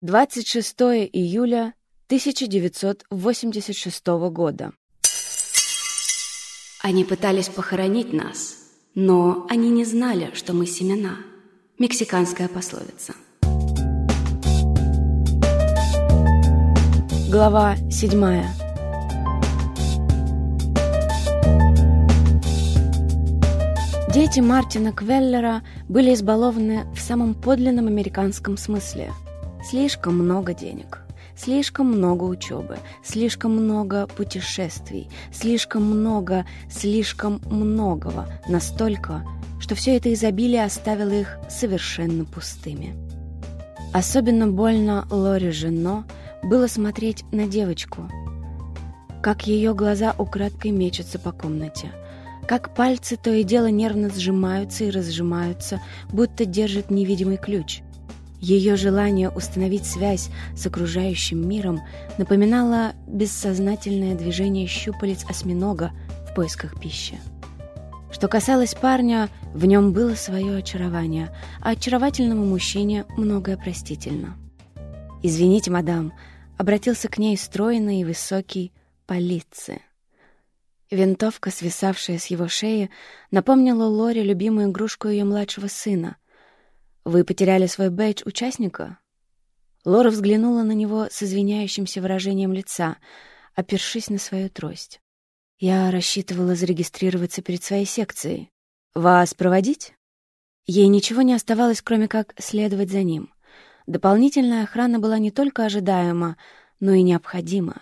26 июля 1986 года. Они пытались похоронить нас, но они не знали, что мы семена. Мексиканская пословица. Глава 7. Дети Мартина Квеллера были избалованы в самом подлинном американском смысле – Слишком много денег, слишком много учебы, слишком много путешествий, слишком много, слишком многого, настолько, что все это изобилие оставило их совершенно пустыми. Особенно больно Лори Жено было смотреть на девочку, как ее глаза украдкой мечутся по комнате, как пальцы то и дело нервно сжимаются и разжимаются, будто держит невидимый ключ — ее желание установить связь с окружающим миром напоминало бессознательное движение щупалец осьминога в поисках пищи. Что касалось парня, в нем было свое очарование, а очаровательному мужчине многое простительно. «Извините, мадам», — обратился к ней стройный и высокий полиция. Винтовка, свисавшая с его шеи, напомнила Лоре любимую игрушку ее младшего сына — «Вы потеряли свой бейдж участника?» Лора взглянула на него с извиняющимся выражением лица, опершись на свою трость. «Я рассчитывала зарегистрироваться перед своей секцией. Вас проводить?» Ей ничего не оставалось, кроме как следовать за ним. Дополнительная охрана была не только ожидаема, но и необходима.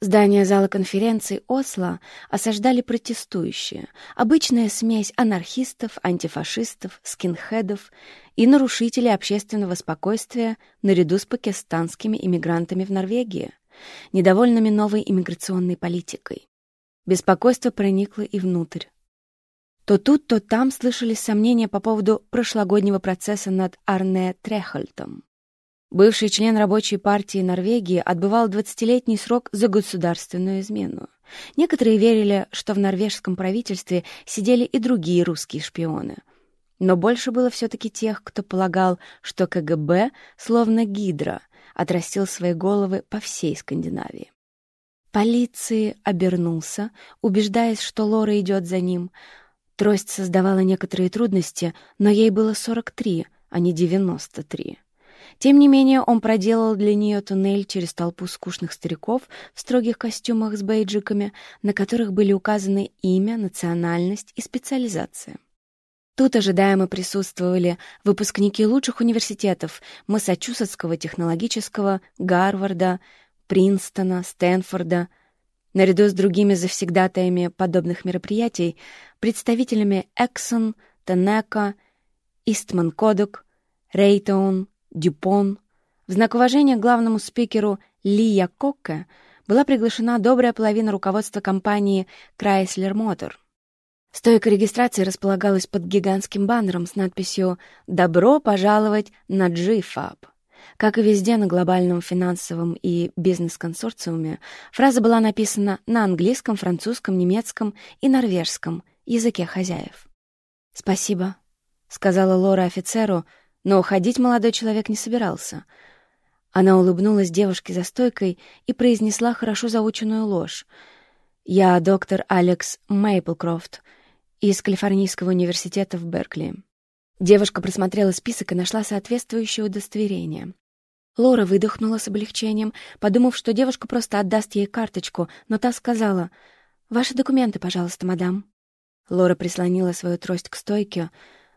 Здание зала конференций Осло осаждали протестующие, обычная смесь анархистов, антифашистов, скинхедов и нарушителей общественного спокойствия наряду с пакистанскими иммигрантами в Норвегии, недовольными новой иммиграционной политикой. Беспокойство проникло и внутрь. То тут, то там слышались сомнения по поводу прошлогоднего процесса над Арне Трехольтом. Бывший член рабочей партии Норвегии отбывал 20-летний срок за государственную измену. Некоторые верили, что в норвежском правительстве сидели и другие русские шпионы. Но больше было все-таки тех, кто полагал, что КГБ, словно гидра, отрастил свои головы по всей Скандинавии. Полиции обернулся, убеждаясь, что Лора идет за ним. Трость создавала некоторые трудности, но ей было 43, а не 93. Тем не менее, он проделал для нее туннель через толпу скучных стариков в строгих костюмах с бейджиками, на которых были указаны имя, национальность и специализация. Тут ожидаемо присутствовали выпускники лучших университетов Массачусетского технологического, Гарварда, Принстона, Стэнфорда, наряду с другими завсегдатаями подобных мероприятий, представителями Exxon, Тенека, Истман Кодок, Рейтоун, Дюпон. В знак уважения главному спикеру Лия Кокке была приглашена добрая половина руководства компании Chrysler Motor. Стойка регистрации располагалась под гигантским баннером с надписью «Добро пожаловать на GFAB». Как и везде на глобальном финансовом и бизнес-консорциуме, фраза была написана на английском, французском, немецком и норвежском языке хозяев. «Спасибо», — сказала Лора офицеру, но уходить молодой человек не собирался. Она улыбнулась девушке за стойкой и произнесла хорошо заученную ложь. «Я доктор Алекс Мейплкрофт из Калифорнийского университета в Беркли». Девушка просмотрела список и нашла соответствующее удостоверение. Лора выдохнула с облегчением, подумав, что девушка просто отдаст ей карточку, но та сказала «Ваши документы, пожалуйста, мадам». Лора прислонила свою трость к стойке,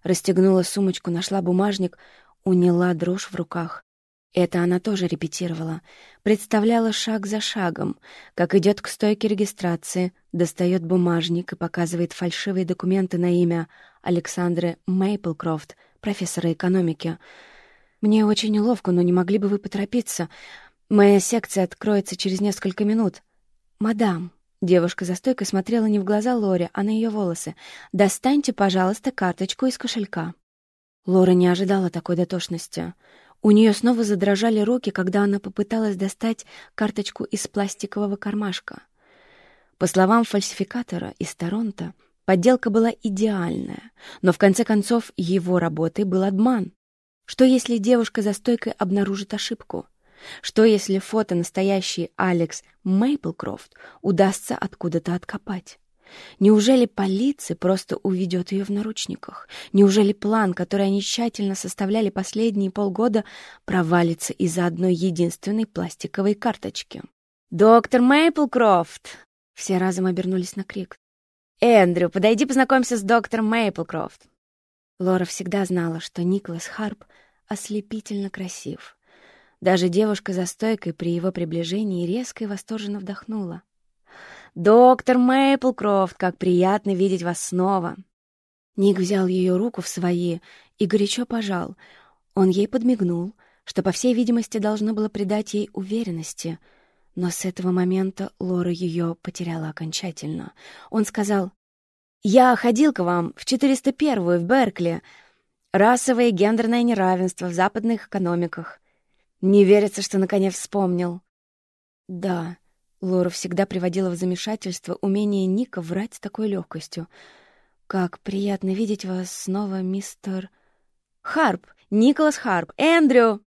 Расстегнула сумочку, нашла бумажник, уняла дрожь в руках. Это она тоже репетировала. Представляла шаг за шагом, как идет к стойке регистрации, достает бумажник и показывает фальшивые документы на имя Александры Мейплкрофт, профессора экономики. «Мне очень неловко, но не могли бы вы поторопиться? Моя секция откроется через несколько минут». «Мадам», Девушка за стойкой смотрела не в глаза Лоре, а на ее волосы. «Достаньте, пожалуйста, карточку из кошелька». Лора не ожидала такой дотошности. У нее снова задрожали руки, когда она попыталась достать карточку из пластикового кармашка. По словам фальсификатора из Торонто, подделка была идеальная, но в конце концов его работой был обман. Что если девушка за стойкой обнаружит ошибку? Что, если фото настоящий Алекс Мейплкрофт удастся откуда-то откопать? Неужели полиция просто уведет ее в наручниках? Неужели план, который они тщательно составляли последние полгода, провалится из-за одной единственной пластиковой карточки? «Доктор Мейплкрофт!» Все разом обернулись на крик. «Эндрю, подойди познакомься с доктором Мейплкрофт!» Лора всегда знала, что Николас Харп ослепительно красив. Даже девушка за стойкой при его приближении резко и восторженно вдохнула. «Доктор Мейплкрофт, как приятно видеть вас снова!» Ник взял ее руку в свои и горячо пожал. Он ей подмигнул, что, по всей видимости, должно было придать ей уверенности. Но с этого момента Лора ее потеряла окончательно. Он сказал, «Я ходил к вам в 401-ю в Беркли. Расовое и гендерное неравенство в западных экономиках. Не верится, что наконец вспомнил». «Да», Лора всегда приводила в замешательство умение Ника врать с такой легкостью. «Как приятно видеть вас снова, мистер...» «Харп! Николас Харп! Эндрю!»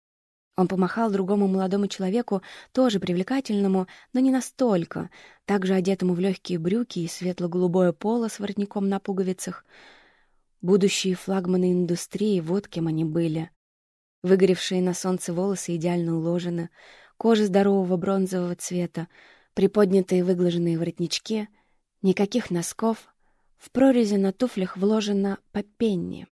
Он помахал другому молодому человеку, тоже привлекательному, но не настолько, также одетому в легкие брюки и светло-голубое поло с воротником на пуговицах. Будущие флагманы индустрии, вот кем они были. Выгоревшие на солнце волосы идеально уложены, кожа здорового бронзового цвета, приподнятые выглаженные воротнички, никаких носков, в прорези на туфлях вложено по пенни.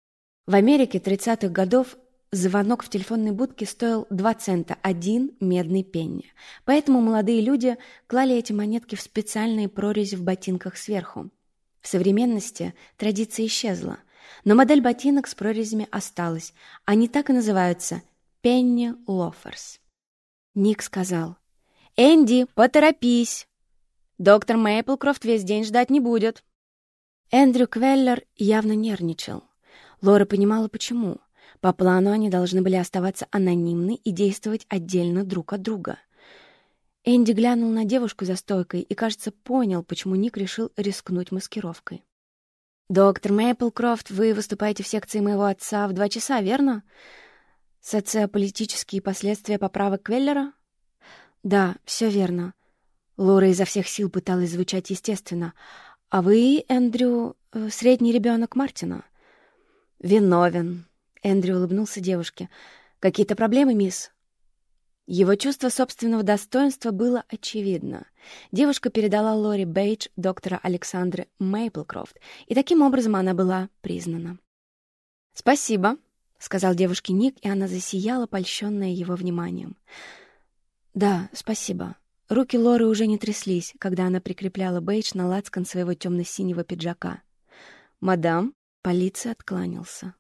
В Америке 30-х годов звонок в телефонной будке стоил 2 цента, один медный пенни. Поэтому молодые люди клали эти монетки в специальные прорези в ботинках сверху. В современности традиция исчезла, но модель ботинок с прорезями осталась. Они так и называются «пенни лоферс». Ник сказал, «Энди, поторопись! Доктор Мейплкрофт весь день ждать не будет». Эндрю Квеллер явно нервничал. Лора понимала, почему. По плану они должны были оставаться анонимны и действовать отдельно друг от друга. Энди глянул на девушку за стойкой и, кажется, понял, почему Ник решил рискнуть маскировкой. «Доктор Мейплкрофт, вы выступаете в секции моего отца в два часа, верно? Социополитические последствия поправок Квеллера?» «Да, все верно». Лора изо всех сил пыталась звучать естественно. «А вы, Эндрю, э, средний ребенок Мартина?» «Виновен», — Эндрю улыбнулся девушке. «Какие-то проблемы, мисс?» Его чувство собственного достоинства было очевидно. Девушка передала Лори Бейдж доктора Александры Мейплкрофт, и таким образом она была признана. «Спасибо», — сказал девушке Ник, и она засияла, польщенная его вниманием. «Да, спасибо». Руки Лоры уже не тряслись, когда она прикрепляла бейдж на лацкан своего темно-синего пиджака. «Мадам?» — полиция откланялся.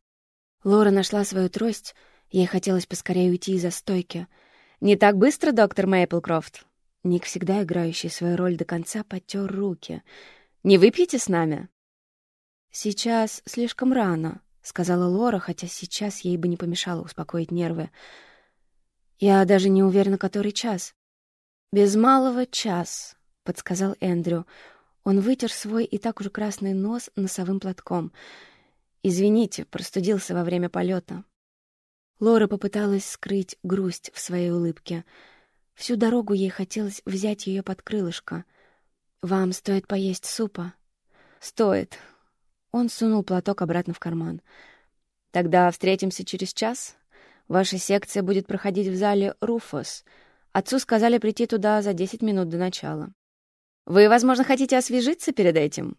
Лора нашла свою трость, ей хотелось поскорее уйти из-за стойки. «Не так быстро, доктор Мейплкрофт?» Ник, всегда играющий свою роль до конца, потер руки. «Не выпьете с нами?» «Сейчас слишком рано», — сказала Лора, хотя сейчас ей бы не помешало успокоить нервы. Я даже не уверена, который час. Без малого час, подсказал Эндрю. Он вытер свой и так уже красный нос носовым платком. Извините, простудился во время полета. Лора попыталась скрыть грусть в своей улыбке. Всю дорогу ей хотелось взять ее под крылышко. «Вам стоит поесть супа?» «Стоит». Он сунул платок обратно в карман. «Тогда встретимся через час?» Ваша секция будет проходить в зале «Руфос». Отцу сказали прийти туда за 10 минут до начала. Вы, возможно, хотите освежиться перед этим?»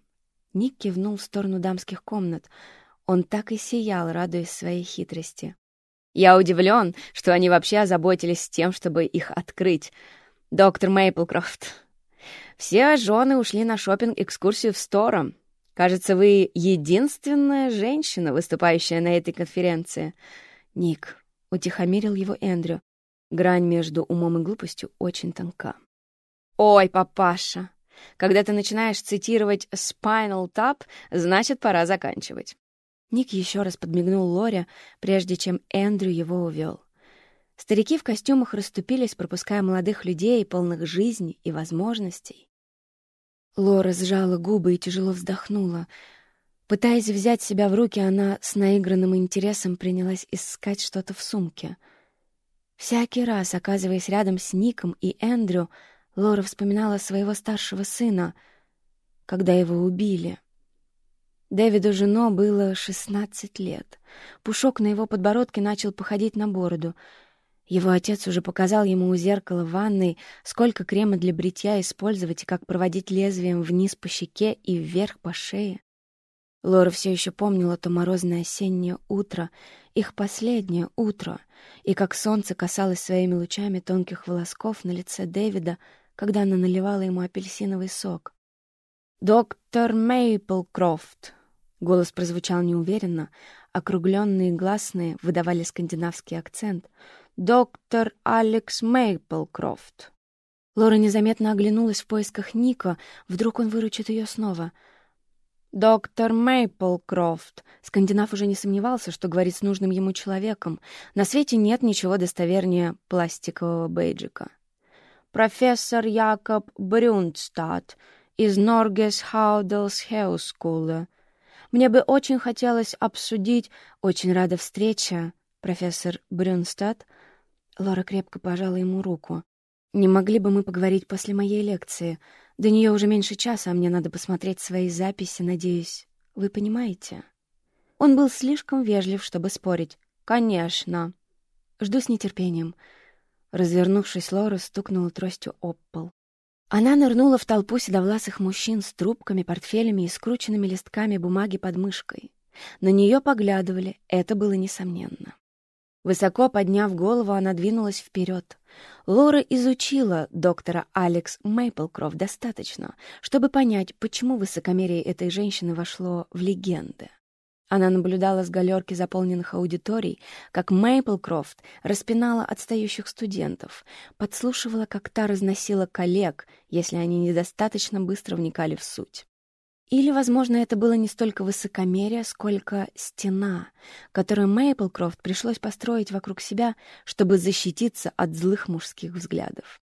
Ник кивнул в сторону дамских комнат. Он так и сиял, радуясь своей хитрости. «Я удивлен, что они вообще озаботились тем, чтобы их открыть. Доктор Мейплкрофт, все жены ушли на шопинг экскурсию в Стором. Кажется, вы единственная женщина, выступающая на этой конференции. Ник, — утихомирил его Эндрю. Грань между умом и глупостью очень тонка. «Ой, папаша, когда ты начинаешь цитировать «Spinal Tap», значит, пора заканчивать». Ник еще раз подмигнул Лоре, прежде чем Эндрю его увел. Старики в костюмах расступились, пропуская молодых людей, полных жизни и возможностей. Лора сжала губы и тяжело вздохнула — Пытаясь взять себя в руки, она с наигранным интересом принялась искать что-то в сумке. Всякий раз, оказываясь рядом с Ником и Эндрю, Лора вспоминала своего старшего сына, когда его убили. Дэвиду Жено было 16 лет. Пушок на его подбородке начал походить на бороду. Его отец уже показал ему у зеркала в ванной, сколько крема для бритья использовать и как проводить лезвием вниз по щеке и вверх по шее. Лора все еще помнила то морозное осеннее утро, их последнее утро, и как солнце касалось своими лучами тонких волосков на лице Дэвида, когда она наливала ему апельсиновый сок. «Доктор Мейплкрофт!» Голос прозвучал неуверенно, округленные гласные выдавали скандинавский акцент. «Доктор Алекс Мейплкрофт!» Лора незаметно оглянулась в поисках Ника, вдруг он выручит ее снова — «Доктор Мейплкрофт». Скандинав уже не сомневался, что говорит с нужным ему человеком. На свете нет ничего достовернее пластикового бейджика. «Профессор Якоб Брюнстад из Норгес Хауделс Хеускуле. Мне бы очень хотелось обсудить... Очень рада встрече, профессор Брюнстад». Лора крепко пожала ему руку. «Не могли бы мы поговорить после моей лекции?» До нее уже меньше часа, а мне надо посмотреть свои записи, надеюсь. Вы понимаете? Он был слишком вежлив, чтобы спорить. «Конечно». «Жду с нетерпением». Развернувшись, Лора стукнула тростью об пол. Она нырнула в толпу седовласых мужчин с трубками, портфелями и скрученными листками бумаги под мышкой. На нее поглядывали, это было несомненно. Высоко подняв голову, она двинулась вперед. Лора изучила доктора Алекс Мейплкрофт достаточно, чтобы понять, почему высокомерие этой женщины вошло в легенды. Она наблюдала с галерки заполненных аудиторий, как Мейплкрофт распинала отстающих студентов, подслушивала, как та разносила коллег, если они недостаточно быстро вникали в суть. Или, возможно, это было не столько высокомерие, сколько стена, которую Мейплкрофт пришлось построить вокруг себя, чтобы защититься от злых мужских взглядов.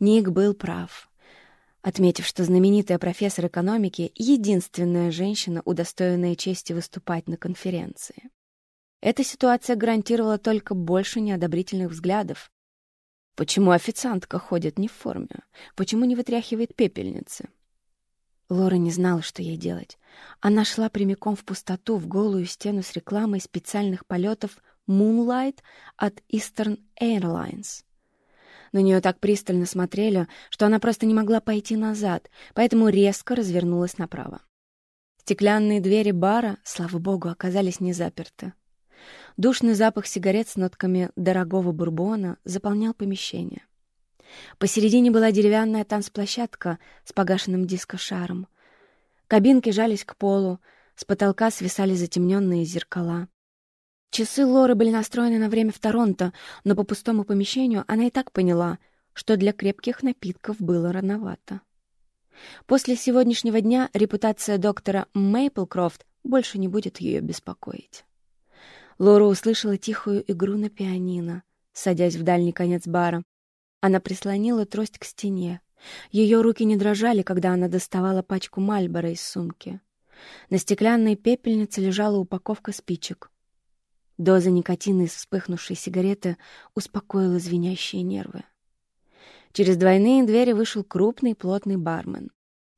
Ник был прав, отметив, что знаменитая профессор экономики — единственная женщина, удостоенная чести выступать на конференции. Эта ситуация гарантировала только больше неодобрительных взглядов. Почему официантка ходит не в форме? Почему не вытряхивает пепельницы? Лора не знала, что ей делать. Она шла прямиком в пустоту, в голую стену с рекламой специальных полетов Moonlight от Eastern Airlines. На нее так пристально смотрели, что она просто не могла пойти назад, поэтому резко развернулась направо. Стеклянные двери бара, слава богу, оказались не заперты. Душный запах сигарет с нотками дорогого бурбона заполнял помещение. Посередине была деревянная танцплощадка с погашенным дискошаром. Кабинки жались к полу, с потолка свисали затемненные зеркала. Часы Лоры были настроены на время в Торонто, но по пустому помещению она и так поняла, что для крепких напитков было рановато. После сегодняшнего дня репутация доктора Мейплкрофт больше не будет ее беспокоить. Лора услышала тихую игру на пианино, садясь в дальний конец бара. Она прислонила трость к стене. Ее руки не дрожали, когда она доставала пачку Мальбора из сумки. На стеклянной пепельнице лежала упаковка спичек. Доза никотина из вспыхнувшей сигареты успокоила звенящие нервы. Через двойные двери вышел крупный плотный бармен.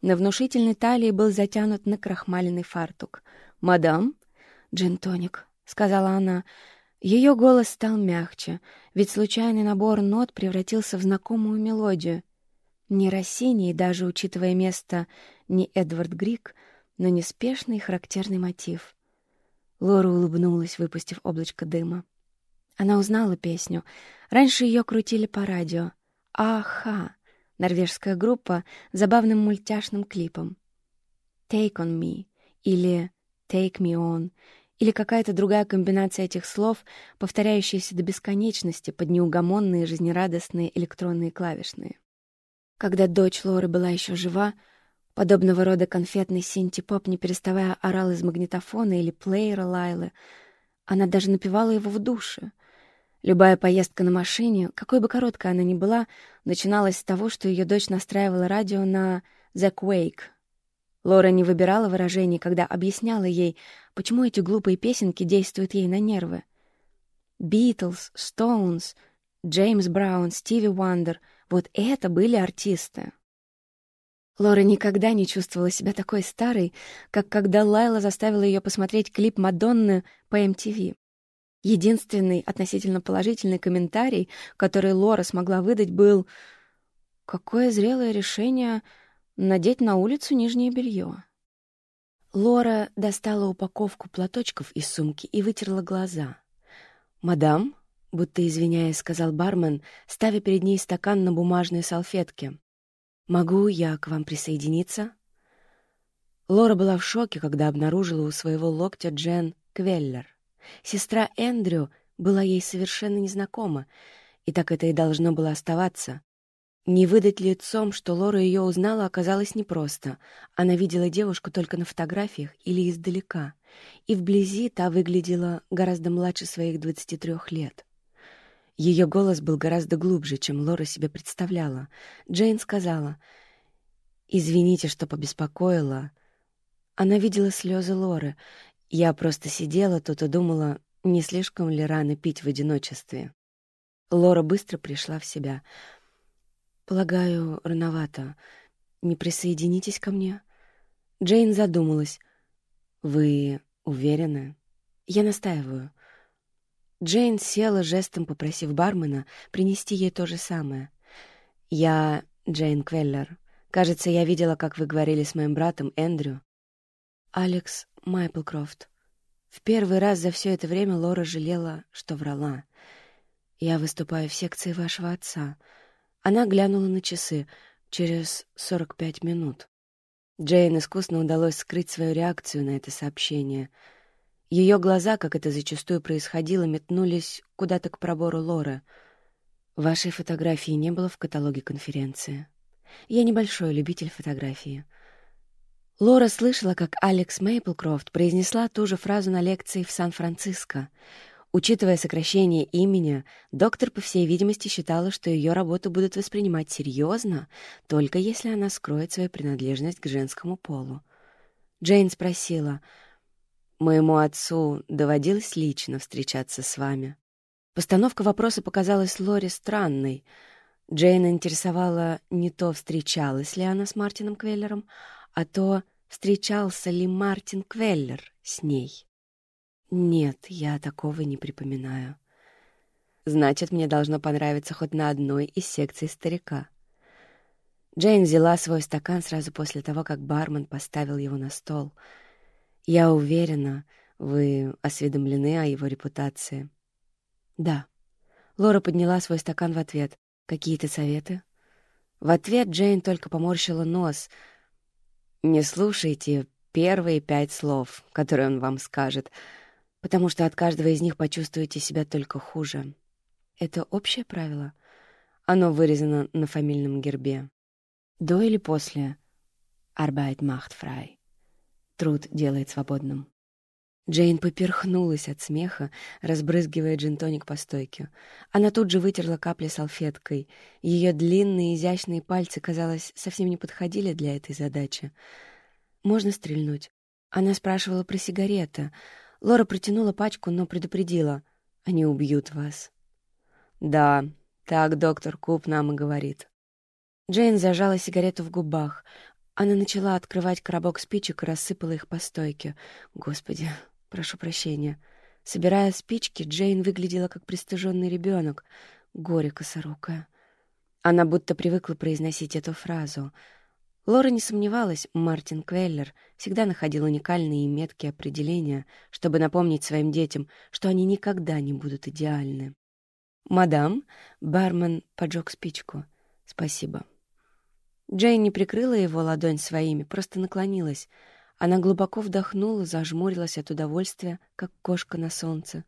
На внушительной талии был затянут на крахмаленный фартук. «Мадам?» «Джин-тоник», — сказала она, — ее голос стал мягче, ведь случайный набор нот превратился в знакомую мелодию. Не Россини, даже учитывая место не Эдвард Грик, но неспешный характерный мотив. Лора улыбнулась, выпустив облачко дыма. Она узнала песню. Раньше ее крутили по радио. «Аха!» — норвежская группа с забавным мультяшным клипом. «Take on me» или «Take me on» или какая-то другая комбинация этих слов, повторяющаяся до бесконечности под неугомонные жизнерадостные электронные клавишные. Когда дочь Лоры была еще жива, подобного рода конфетный синти-поп, не переставая орал из магнитофона или плеера Лайлы, она даже напевала его в душе. Любая поездка на машине, какой бы короткой она ни была, начиналась с того, что ее дочь настраивала радио на «The Quake», Лора не выбирала выражений, когда объясняла ей, почему эти глупые песенки действуют ей на нервы. Битлз, Стоунс, Джеймс Браун, Стиви Уандер — вот это были артисты. Лора никогда не чувствовала себя такой старой, как когда Лайла заставила ее посмотреть клип Мадонны по MTV. Единственный относительно положительный комментарий, который Лора смогла выдать, был «Какое зрелое решение надеть на улицу нижнее белье». Лора достала упаковку платочков из сумки и вытерла глаза. «Мадам», — будто извиняясь, сказал бармен, ставя перед ней стакан на бумажной салфетке, «могу я к вам присоединиться?» Лора была в шоке, когда обнаружила у своего локтя Джен Квеллер. Сестра Эндрю была ей совершенно незнакома, и так это и должно было оставаться. Не выдать лицом, что Лора ее узнала, оказалось непросто. Она видела девушку только на фотографиях или издалека, и вблизи та выглядела гораздо младше своих 23 лет. Ее голос был гораздо глубже, чем Лора себе представляла. Джейн сказала, «Извините, что побеспокоила». Она видела слезы Лоры. Я просто сидела тут и думала, не слишком ли рано пить в одиночестве. Лора быстро пришла в себя — «Полагаю, рановато. Не присоединитесь ко мне?» Джейн задумалась. «Вы уверены?» «Я настаиваю». Джейн села, жестом попросив бармена принести ей то же самое. «Я Джейн Квеллер. Кажется, я видела, как вы говорили с моим братом Эндрю». «Алекс Майплкрофт». В первый раз за все это время Лора жалела, что врала. «Я выступаю в секции вашего отца». Она глянула на часы. Через сорок пять минут. Джейн искусно удалось скрыть свою реакцию на это сообщение. Ее глаза, как это зачастую происходило, метнулись куда-то к пробору Лоры. Вашей фотографии не было в каталоге конференции. Я небольшой любитель фотографии. Лора слышала, как Алекс Мейплкрофт произнесла ту же фразу на лекции в Сан-Франциско — Учитывая сокращение имени, доктор, по всей видимости, считала, что ее работу будут воспринимать серьезно, только если она скроет свою принадлежность к женскому полу. Джейн спросила, «Моему отцу доводилось лично встречаться с вами?» Постановка вопроса показалась Лоре странной. Джейн интересовала не то, встречалась ли она с Мартином Квеллером, а то, встречался ли Мартин Квеллер с ней. Нет, я такого не припоминаю. Значит, мне должно понравиться хоть на одной из секций старика. Джейн взяла свой стакан сразу после того, как бармен поставил его на стол. Я уверена, вы осведомлены о его репутации. Да. Лора подняла свой стакан в ответ. Какие-то советы? В ответ Джейн только поморщила нос. Не слушайте первые пять слов, которые он вам скажет — потому что от каждого из них почувствуете себя только хуже. Это общее правило. Оно вырезано на фамильном гербе. До или после «Arbeit macht frei» — труд делает свободным. Джейн поперхнулась от смеха, разбрызгивая джинтоник по стойке. Она тут же вытерла капли салфеткой. Ее длинные изящные пальцы, казалось, совсем не подходили для этой задачи. «Можно стрельнуть?» Она спрашивала про сигареты — Лора протянула пачку, но предупредила. «Они убьют вас». «Да, так доктор Куб нам и говорит». Джейн зажала сигарету в губах. Она начала открывать коробок спичек и рассыпала их по стойке. «Господи, прошу прощения». Собирая спички, Джейн выглядела как пристыженный ребенок. Горе косорукая. Она будто привыкла произносить эту фразу — Лора не сомневалась, Мартин Квеллер всегда находил уникальные и меткие определения, чтобы напомнить своим детям, что они никогда не будут идеальны. «Мадам», — бармен поджег спичку. «Спасибо». Джейн не прикрыла его ладонь своими, просто наклонилась. Она глубоко вдохнула, зажмурилась от удовольствия, как кошка на солнце.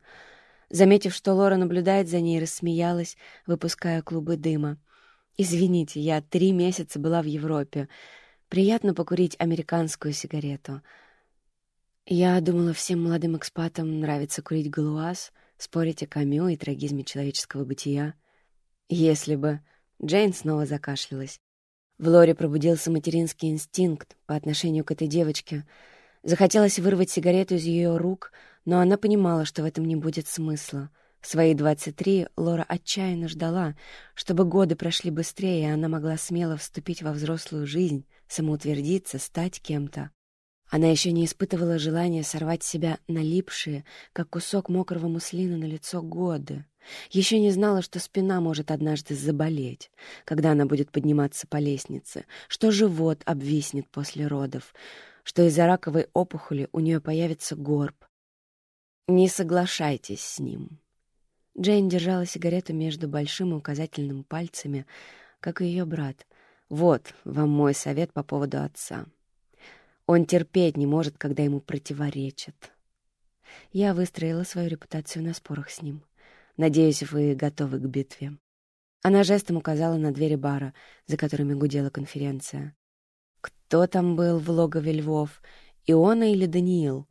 Заметив, что Лора наблюдает за ней, рассмеялась, выпуская клубы дыма. «Извините, я три месяца была в Европе. Приятно покурить американскую сигарету. Я думала, всем молодым экспатам нравится курить галуаз, спорить о камю и трагизме человеческого бытия. Если бы... Джейн снова закашлялась. В Лоре пробудился материнский инстинкт по отношению к этой девочке. Захотелось вырвать сигарету из ее рук, но она понимала, что в этом не будет смысла. В свои 23 Лора отчаянно ждала, чтобы годы прошли быстрее, и она могла смело вступить во взрослую жизнь, самоутвердиться, стать кем-то. Она еще не испытывала желания сорвать себя налипшие, как кусок мокрого муслина на лицо годы. Еще не знала, что спина может однажды заболеть, когда она будет подниматься по лестнице, что живот обвиснет после родов, что из-за раковой опухоли у нее появится горб. Не соглашайтесь с ним. Джейн держала сигарету между большим и указательным пальцами, как и ее брат. Вот вам мой совет по поводу отца. Он терпеть не может, когда ему противоречат. Я выстроила свою репутацию на спорах с ним. Надеюсь, вы готовы к битве. Она жестом указала на двери бара, за которыми гудела конференция. Кто там был в логове львов? Иона или Даниил?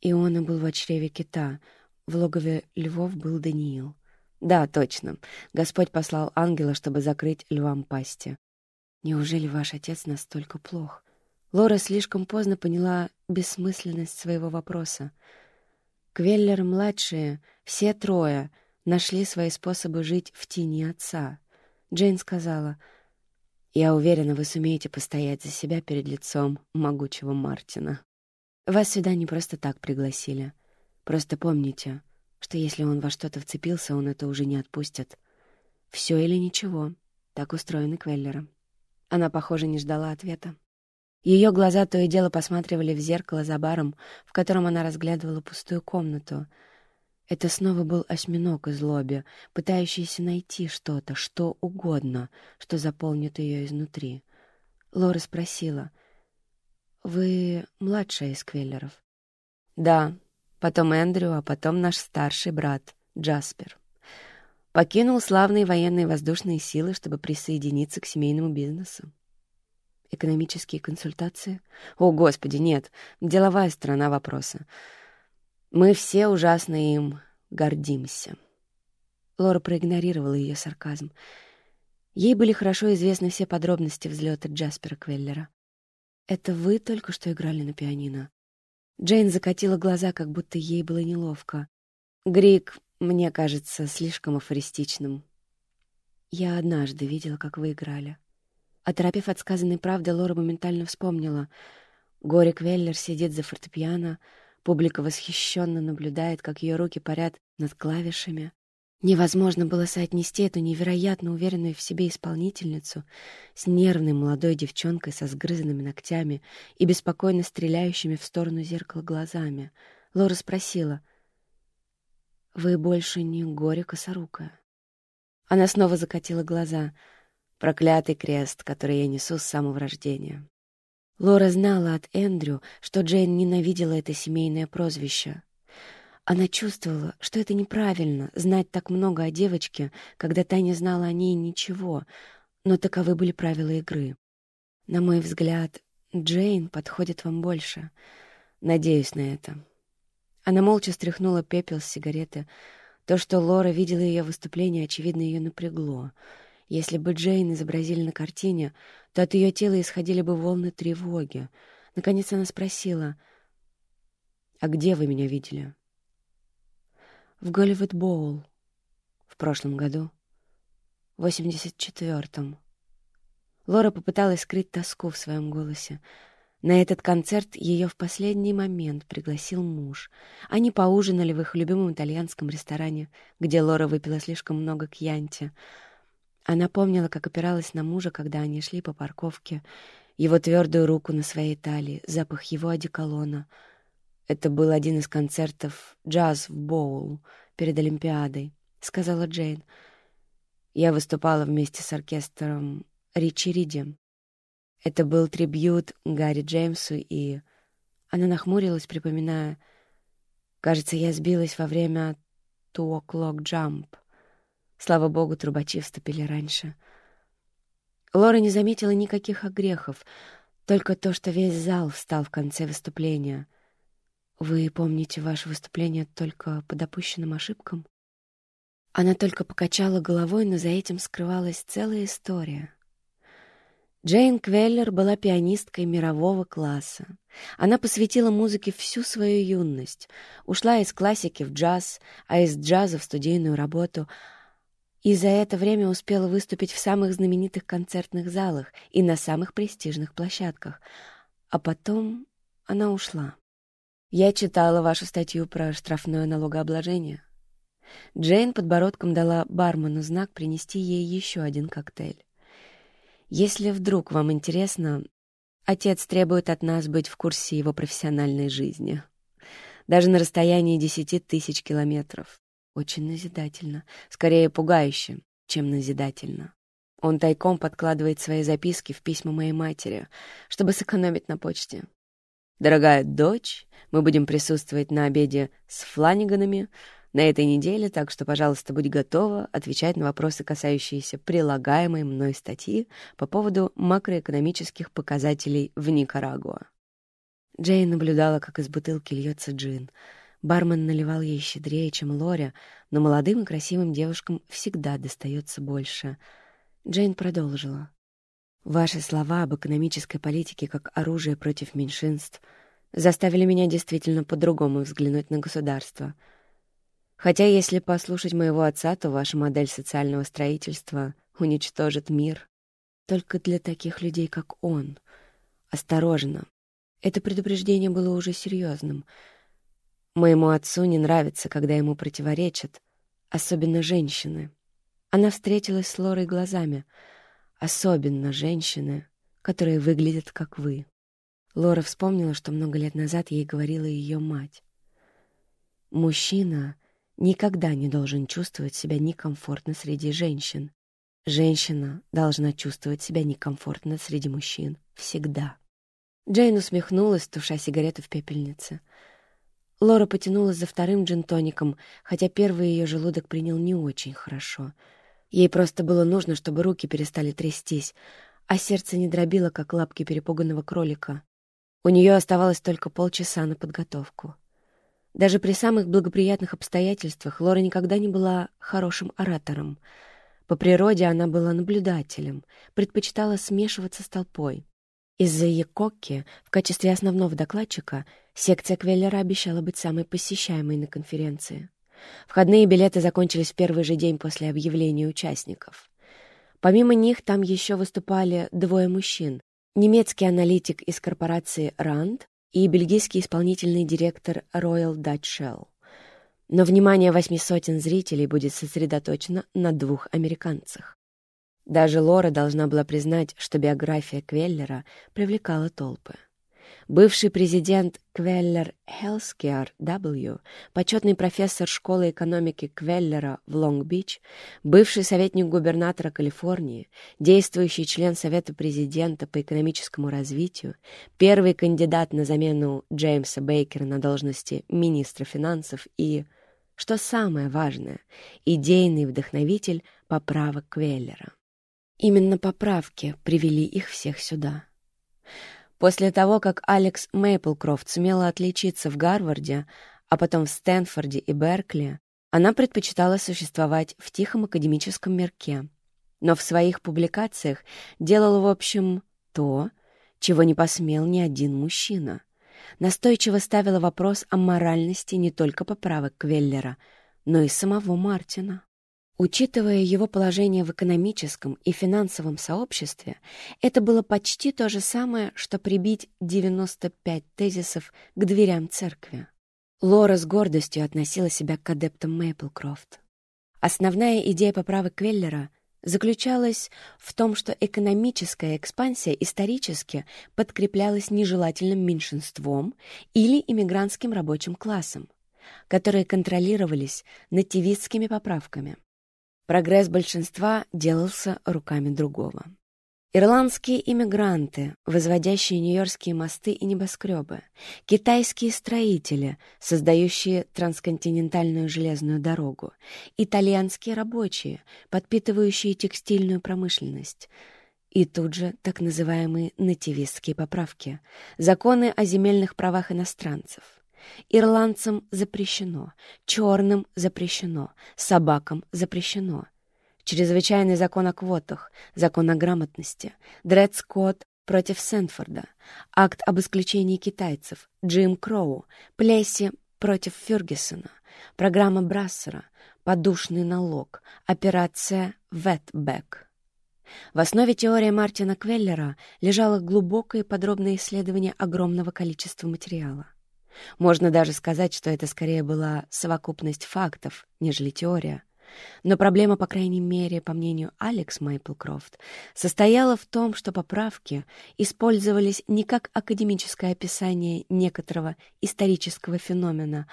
Иона был в чреве кита — в логове львов был Даниил. Да, точно. Господь послал ангела, чтобы закрыть львам пасти. Неужели ваш отец настолько плох? Лора слишком поздно поняла бессмысленность своего вопроса. Квеллер-младшие, все трое, нашли свои способы жить в тени отца. Джейн сказала, «Я уверена, вы сумеете постоять за себя перед лицом могучего Мартина. Вас сюда не просто так пригласили. Просто помните, что если он во что-то вцепился, он это уже не отпустит. Все или ничего. Так устроены Квеллеры. Она, похоже, не ждала ответа. Ее глаза то и дело посматривали в зеркало за баром, в котором она разглядывала пустую комнату. Это снова был осьминог из лобби, пытающийся найти что-то, что угодно, что заполнит ее изнутри. Лора спросила, «Вы младшая из Квеллеров?» «Да», потом Эндрю, а потом наш старший брат Джаспер. Покинул славные военные воздушные силы, чтобы присоединиться к семейному бизнесу. Экономические консультации? О, Господи, нет, деловая сторона вопроса. Мы все ужасно им гордимся. Лора проигнорировала ее сарказм. Ей были хорошо известны все подробности взлета Джаспера Квеллера. «Это вы только что играли на пианино?» Джейн закатила глаза, как будто ей было неловко. «Грик, мне кажется, слишком афористичным. Я однажды видела, как вы играли». Оторопев от сказанной правды, Лора моментально вспомнила. Горик Веллер сидит за фортепиано, публика восхищенно наблюдает, как ее руки парят над клавишами. Невозможно было соотнести эту невероятно уверенную в себе исполнительницу с нервной молодой девчонкой со сгрызанными ногтями и беспокойно стреляющими в сторону зеркала глазами. Лора спросила, «Вы больше не горе косорукая?» Она снова закатила глаза. Проклятый крест, который я несу с самого рождения. Лора знала от Эндрю, что Джейн ненавидела это семейное прозвище — она чувствовала, что это неправильно — знать так много о девочке, когда та не знала о ней ничего, но таковы были правила игры. На мой взгляд, Джейн подходит вам больше. Надеюсь на это. Она молча стряхнула пепел с сигареты. То, что Лора видела ее выступление, очевидно, ее напрягло. Если бы Джейн изобразили на картине, то от ее тела исходили бы волны тревоги. Наконец она спросила, «А где вы меня видели?» в Голливуд Боул в прошлом году, в 84-м. Лора попыталась скрыть тоску в своем голосе. На этот концерт ее в последний момент пригласил муж. Они поужинали в их любимом итальянском ресторане, где Лора выпила слишком много кьянти. Она помнила, как опиралась на мужа, когда они шли по парковке, его твердую руку на своей талии, запах его одеколона — это был один из концертов «Джаз в Боул» перед Олимпиадой, — сказала Джейн. Я выступала вместе с оркестром Ричи Риди. Это был трибют Гарри Джеймсу, и... Она нахмурилась, припоминая... Кажется, я сбилась во время «Two O'Clock Jump». Слава богу, трубачи вступили раньше. Лора не заметила никаких огрехов, только то, что весь зал встал в конце выступления — вы помните ваше выступление только по допущенным ошибкам? Она только покачала головой, но за этим скрывалась целая история. Джейн Квеллер была пианисткой мирового класса. Она посвятила музыке всю свою юность, ушла из классики в джаз, а из джаза в студийную работу, и за это время успела выступить в самых знаменитых концертных залах и на самых престижных площадках. А потом она ушла. Я читала вашу статью про штрафное налогообложение. Джейн подбородком дала бармену знак принести ей еще один коктейль. Если вдруг вам интересно, отец требует от нас быть в курсе его профессиональной жизни. Даже на расстоянии десяти тысяч километров. Очень назидательно. Скорее пугающе, чем назидательно. Он тайком подкладывает свои записки в письма моей матери, чтобы сэкономить на почте. «Дорогая дочь, мы будем присутствовать на обеде с Фланиганами, на этой неделе, так что, пожалуйста, будь готова отвечать на вопросы, касающиеся прилагаемой мной статьи по поводу макроэкономических показателей в Никарагуа. Джейн наблюдала, как из бутылки льется джин. Бармен наливал ей щедрее, чем Лоря, но молодым и красивым девушкам всегда достается больше. Джейн продолжила. «Ваши слова об экономической политике как оружие против меньшинств заставили меня действительно по-другому взглянуть на государство — Хотя, если послушать моего отца, то ваша модель социального строительства уничтожит мир. Только для таких людей, как он. Осторожно. Это предупреждение было уже серьезным. Моему отцу не нравится, когда ему противоречат, особенно женщины. Она встретилась с Лорой глазами. Особенно женщины, которые выглядят как вы. Лора вспомнила, что много лет назад ей говорила ее мать. Мужчина никогда не должен чувствовать себя некомфортно среди женщин. Женщина должна чувствовать себя некомфортно среди мужчин. Всегда. Джейн усмехнулась, туша сигарету в пепельнице. Лора потянулась за вторым джин-тоником, хотя первый ее желудок принял не очень хорошо. Ей просто было нужно, чтобы руки перестали трястись, а сердце не дробило, как лапки перепуганного кролика. У нее оставалось только полчаса на подготовку. Даже при самых благоприятных обстоятельствах Лора никогда не была хорошим оратором. По природе она была наблюдателем, предпочитала смешиваться с толпой. Из-за Якокки в качестве основного докладчика секция Квеллера обещала быть самой посещаемой на конференции. Входные билеты закончились в первый же день после объявления участников. Помимо них там еще выступали двое мужчин. Немецкий аналитик из корпорации «Ранд» и бельгийский исполнительный директор Royal Dutch Shell. Но внимание восьми сотен зрителей будет сосредоточено на двух американцах. Даже Лора должна была признать, что биография Квеллера привлекала толпы бывший президент Квеллер Healthcare W, почетный профессор школы экономики Квеллера в Лонг-Бич, бывший советник губернатора Калифорнии, действующий член Совета президента по экономическому развитию, первый кандидат на замену Джеймса Бейкера на должности министра финансов и, что самое важное, идейный вдохновитель поправок Квеллера. Именно поправки привели их всех сюда. После того, как Алекс Мейплкрофт сумела отличиться в Гарварде, а потом в Стэнфорде и Беркли, она предпочитала существовать в тихом академическом мирке. Но в своих публикациях делала, в общем, то, чего не посмел ни один мужчина. Настойчиво ставила вопрос о моральности не только поправок Квеллера, но и самого Мартина. Учитывая его положение в экономическом и финансовом сообществе, это было почти то же самое, что прибить 95 тезисов к дверям церкви. Лора с гордостью относила себя к адептам Мейплкрофт. Основная идея поправок Квеллера заключалась в том, что экономическая экспансия исторически подкреплялась нежелательным меньшинством или иммигрантским рабочим классом, которые контролировались нативистскими поправками. Прогресс большинства делался руками другого. Ирландские иммигранты, возводящие нью-йоркские мосты и небоскребы, китайские строители, создающие трансконтинентальную железную дорогу, итальянские рабочие, подпитывающие текстильную промышленность, и тут же так называемые нативистские поправки, законы о земельных правах иностранцев — Ирландцам запрещено, черным запрещено, собакам запрещено. чрезвычайный закон о квотах, закон о грамотности, Дред Скотт против Сенфорда, акт об исключении китайцев, Джим Кроу, Плесси против Фергюсона, программа Брасеро, подушный налог, операция «Ветбэк». В основе теории Мартина Квеллера лежало глубокое и подробное исследование огромного количества материала. Можно даже сказать, что это скорее была совокупность фактов, нежели теория. Но проблема, по крайней мере, по мнению Алекс Мейплкрофт, состояла в том, что поправки использовались не как академическое описание некоторого исторического феномена,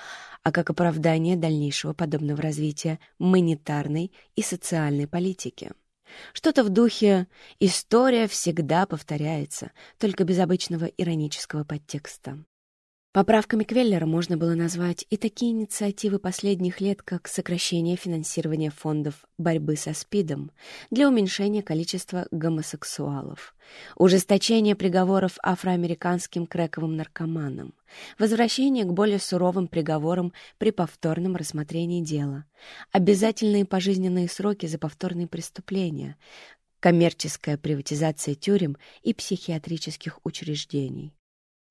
а как оправдание дальнейшего подобного развития монетарной и социальной политики. Что-то в духе «история всегда повторяется», только без обычного иронического подтекста. Поправками Квеллера можно было назвать и такие инициативы последних лет, как сокращение финансирования фондов борьбы со СПИДом для уменьшения количества гомосексуалов, ужесточение приговоров афроамериканским крэковым наркоманам, возвращение к более суровым приговорам при повторном рассмотрении дела, обязательные пожизненные сроки за повторные преступления, коммерческая приватизация тюрем и психиатрических учреждений.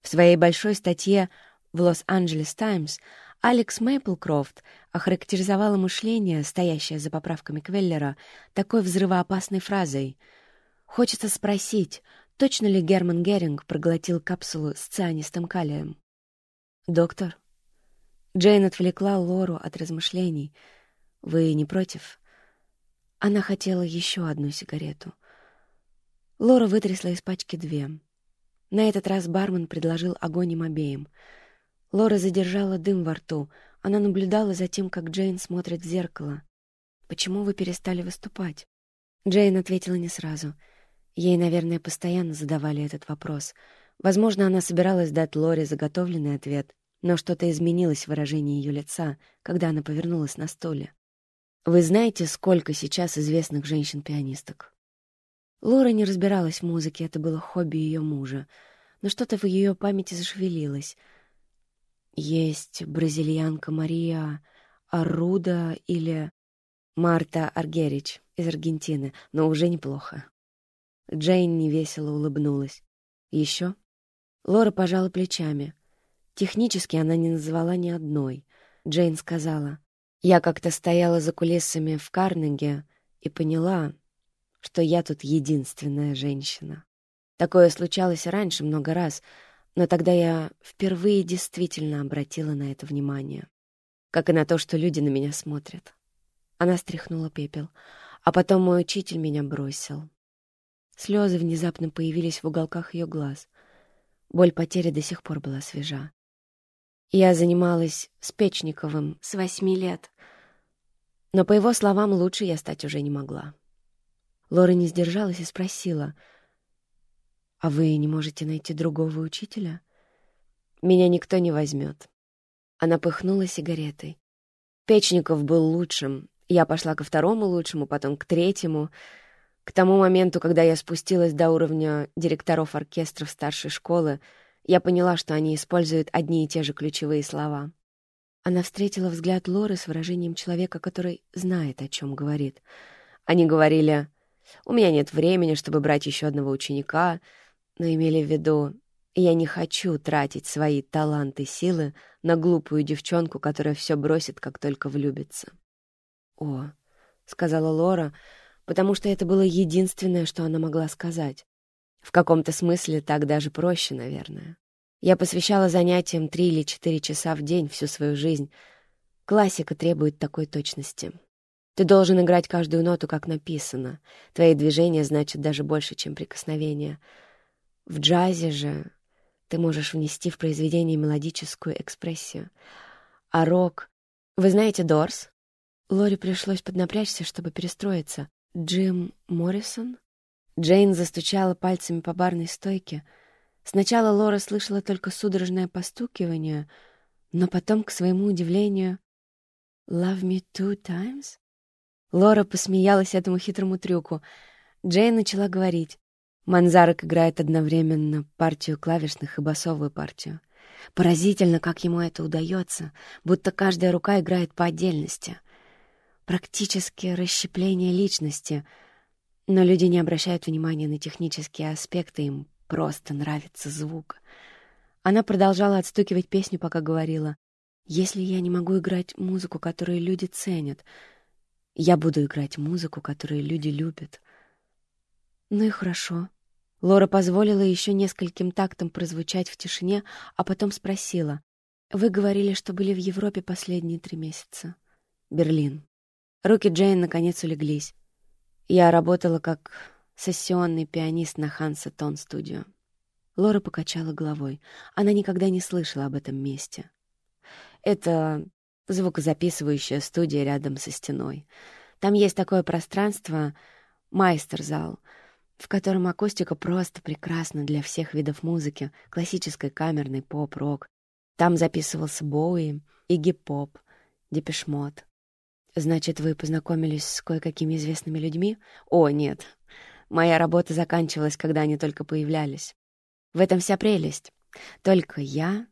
В своей большой статье в «Лос-Анджелес Таймс» Алекс Мейплкрофт охарактеризовала мышление, стоящее за поправками Квеллера, такой взрывоопасной фразой «Хочется спросить, точно ли Герман Геринг проглотил капсулу с цианистым калием?» «Доктор?» Джейн отвлекла Лору от размышлений. «Вы не против?» Она хотела еще одну сигарету. Лора вытрясла из пачки две — на этот раз бармен предложил огонь им обеим. Лора задержала дым во рту. Она наблюдала за тем, как Джейн смотрит в зеркало. «Почему вы перестали выступать?» Джейн ответила не сразу. Ей, наверное, постоянно задавали этот вопрос. Возможно, она собиралась дать Лоре заготовленный ответ, но что-то изменилось в выражении ее лица, когда она повернулась на стуле. «Вы знаете, сколько сейчас известных женщин-пианисток?» Лора не разбиралась в музыке, это было хобби ее мужа, но что-то в ее памяти зашевелилось. Есть бразильянка Мария Аруда или Марта Аргерич из Аргентины, но уже неплохо. Джейн невесело улыбнулась. Еще? Лора пожала плечами. Технически она не назвала ни одной. Джейн сказала, «Я как-то стояла за кулисами в Карнеге и поняла, что я тут единственная женщина. Такое случалось раньше много раз, но тогда я впервые действительно обратила на это внимание. Как и на то, что люди на меня смотрят. Она стряхнула пепел, а потом мой учитель меня бросил. Слезы внезапно появились в уголках ее глаз. Боль потери до сих пор была свежа. Я занималась с Печниковым с восьми лет, но, по его словам, лучше я стать уже не могла. Лора не сдержалась и спросила, «А вы не можете найти другого учителя?» «Меня никто не возьмет». Она пыхнула сигаретой. Печников был лучшим. Я пошла ко второму лучшему, потом к третьему. К тому моменту, когда я спустилась до уровня директоров оркестров старшей школы, я поняла, что они используют одни и те же ключевые слова. Она встретила взгляд Лоры с выражением человека, который знает, о чем говорит. Они говорили у меня нет времени, чтобы брать еще одного ученика, но имели в виду, я не хочу тратить свои таланты и силы на глупую девчонку, которая все бросит, как только влюбится. «О», — сказала Лора, потому что это было единственное, что она могла сказать. В каком-то смысле так даже проще, наверное. Я посвящала занятиям три или четыре часа в день всю свою жизнь. Классика требует такой точности. Ты должен играть каждую ноту, как написано. Твои движения значат даже больше, чем прикосновения. В джазе же ты можешь внести в произведение мелодическую экспрессию. А рок... Вы знаете Дорс? Лори пришлось поднапрячься, чтобы перестроиться. Джим Моррисон? Джейн застучала пальцами по барной стойке. Сначала Лора слышала только судорожное постукивание, но потом, к своему удивлению, «Love me two times?» Лора посмеялась этому хитрому трюку. Джейн начала говорить. Манзарок играет одновременно партию клавишных и басовую партию. Поразительно, как ему это удается, будто каждая рука играет по отдельности. практически расщепление личности. Но люди не обращают внимания на технические аспекты, им просто нравится звук. Она продолжала отстукивать песню, пока говорила. «Если я не могу играть музыку, которую люди ценят, я буду играть музыку, которую люди любят». «Ну и хорошо». Лора позволила еще нескольким тактам прозвучать в тишине, а потом спросила. «Вы говорили, что были в Европе последние три месяца?» «Берлин». Руки Джейн наконец улеглись. Я работала как сессионный пианист на Ханса Тон Студио. Лора покачала головой. Она никогда не слышала об этом месте. Это звукозаписывающая студия рядом со стеной. Там есть такое пространство, майстер-зал, в котором акустика просто прекрасна для всех видов музыки, классической, камерной, поп-рок. Там записывался Боуи, Игги-поп, Депешмот. Значит, вы познакомились с кое-какими известными людьми? О, нет. Моя работа заканчивалась, когда они только появлялись. В этом вся прелесть. Только я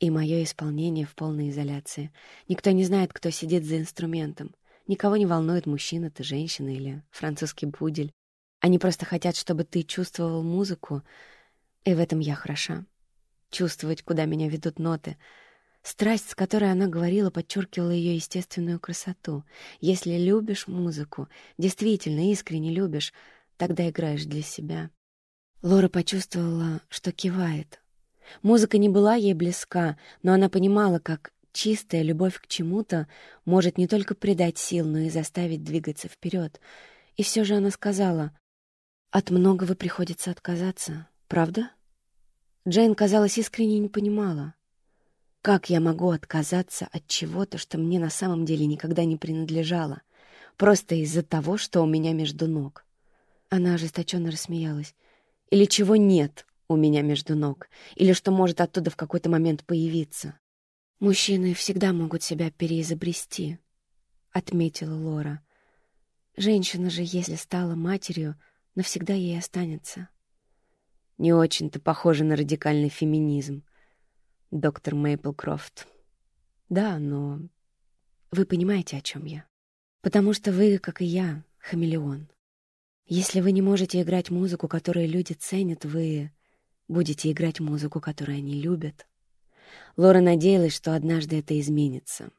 и мое исполнение в полной изоляции. Никто не знает, кто сидит за инструментом. Никого не волнует, мужчина ты, женщина или французский пудель. Они просто хотят, чтобы ты чувствовал музыку, и в этом я хороша. Чувствовать, куда меня ведут ноты — Страсть, с которой она говорила, подчеркивала ее естественную красоту. Если любишь музыку, действительно искренне любишь, тогда играешь для себя. Лора почувствовала, что кивает. Музыка не была ей близка, но она понимала, как чистая любовь к чему-то может не только придать сил, но и заставить двигаться вперед. И все же она сказала, «От многого приходится отказаться, правда?» Джейн, казалось, искренне не понимала. Как я могу отказаться от чего-то, что мне на самом деле никогда не принадлежало, просто из-за того, что у меня между ног? Она ожесточенно рассмеялась. Или чего нет у меня между ног, или что может оттуда в какой-то момент появиться. Мужчины всегда могут себя переизобрести, — отметила Лора. Женщина же, если стала матерью, навсегда ей останется. Не очень-то похоже на радикальный феминизм, доктор Мейплкрофт. Да, но вы понимаете, о чем я. Потому что вы, как и я, хамелеон. Если вы не можете играть музыку, которую люди ценят, вы будете играть музыку, которую они любят. Лора надеялась, что однажды это изменится.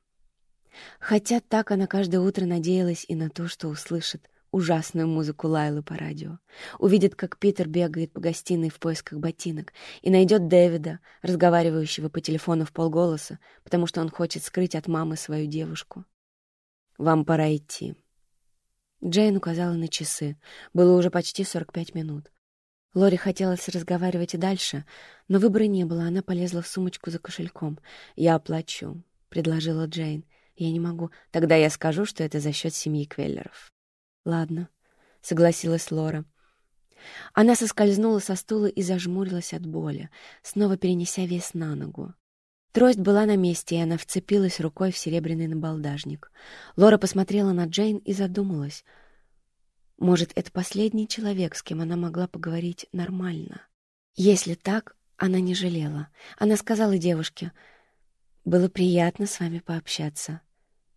Хотя так она каждое утро надеялась и на то, что услышит ужасную музыку Лайлы по радио, увидит, как Питер бегает по гостиной в поисках ботинок, и найдет Дэвида, разговаривающего по телефону в полголоса, потому что он хочет скрыть от мамы свою девушку. «Вам пора идти». Джейн указала на часы. Было уже почти 45 минут. Лори хотелось разговаривать и дальше, но выбора не было, она полезла в сумочку за кошельком. «Я оплачу», — предложила Джейн. «Я не могу. Тогда я скажу, что это за счет семьи Квеллеров». «Ладно», — согласилась Лора. Она соскользнула со стула и зажмурилась от боли, снова перенеся вес на ногу. Трость была на месте, и она вцепилась рукой в серебряный набалдажник. Лора посмотрела на Джейн и задумалась. Может, это последний человек, с кем она могла поговорить нормально? Если так, она не жалела. Она сказала девушке, «Было приятно с вами пообщаться».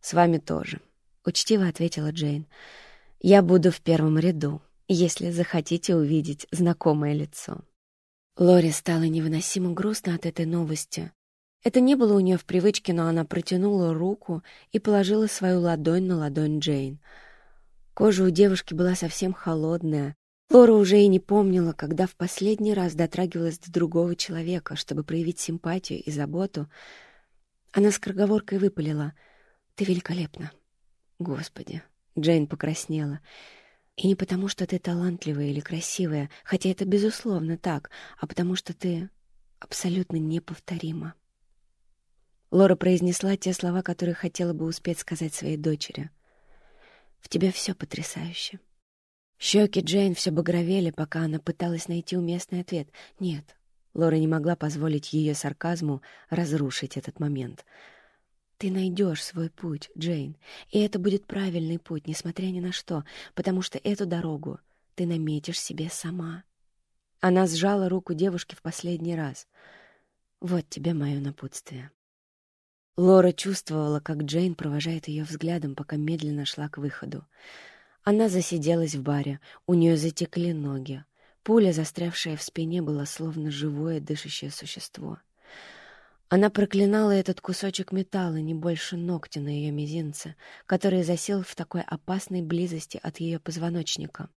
«С вами тоже», — учтиво ответила Джейн. Я буду в первом ряду, если захотите увидеть знакомое лицо». Лори стало невыносимо грустно от этой новости. Это не было у нее в привычке, но она протянула руку и положила свою ладонь на ладонь Джейн. Кожа у девушки была совсем холодная. Лора уже и не помнила, когда в последний раз дотрагивалась до другого человека, чтобы проявить симпатию и заботу. Она с скороговоркой выпалила. «Ты великолепна!» «Господи, Джейн покраснела. И не потому, что ты талантливая или красивая, хотя это безусловно так, а потому что ты абсолютно неповторима. Лора произнесла те слова, которые хотела бы успеть сказать своей дочери. «В тебе все потрясающе». Щеки Джейн все багровели, пока она пыталась найти уместный ответ. «Нет». Лора не могла позволить ее сарказму разрушить этот момент — ты найдешь свой путь, Джейн, и это будет правильный путь, несмотря ни на что, потому что эту дорогу ты наметишь себе сама. Она сжала руку девушки в последний раз. Вот тебе мое напутствие. Лора чувствовала, как Джейн провожает ее взглядом, пока медленно шла к выходу. Она засиделась в баре, у нее затекли ноги. Пуля, застрявшая в спине, была словно живое дышащее существо. Она проклинала этот кусочек металла, не больше ногтя на ее мизинце, который засел в такой опасной близости от ее позвоночника.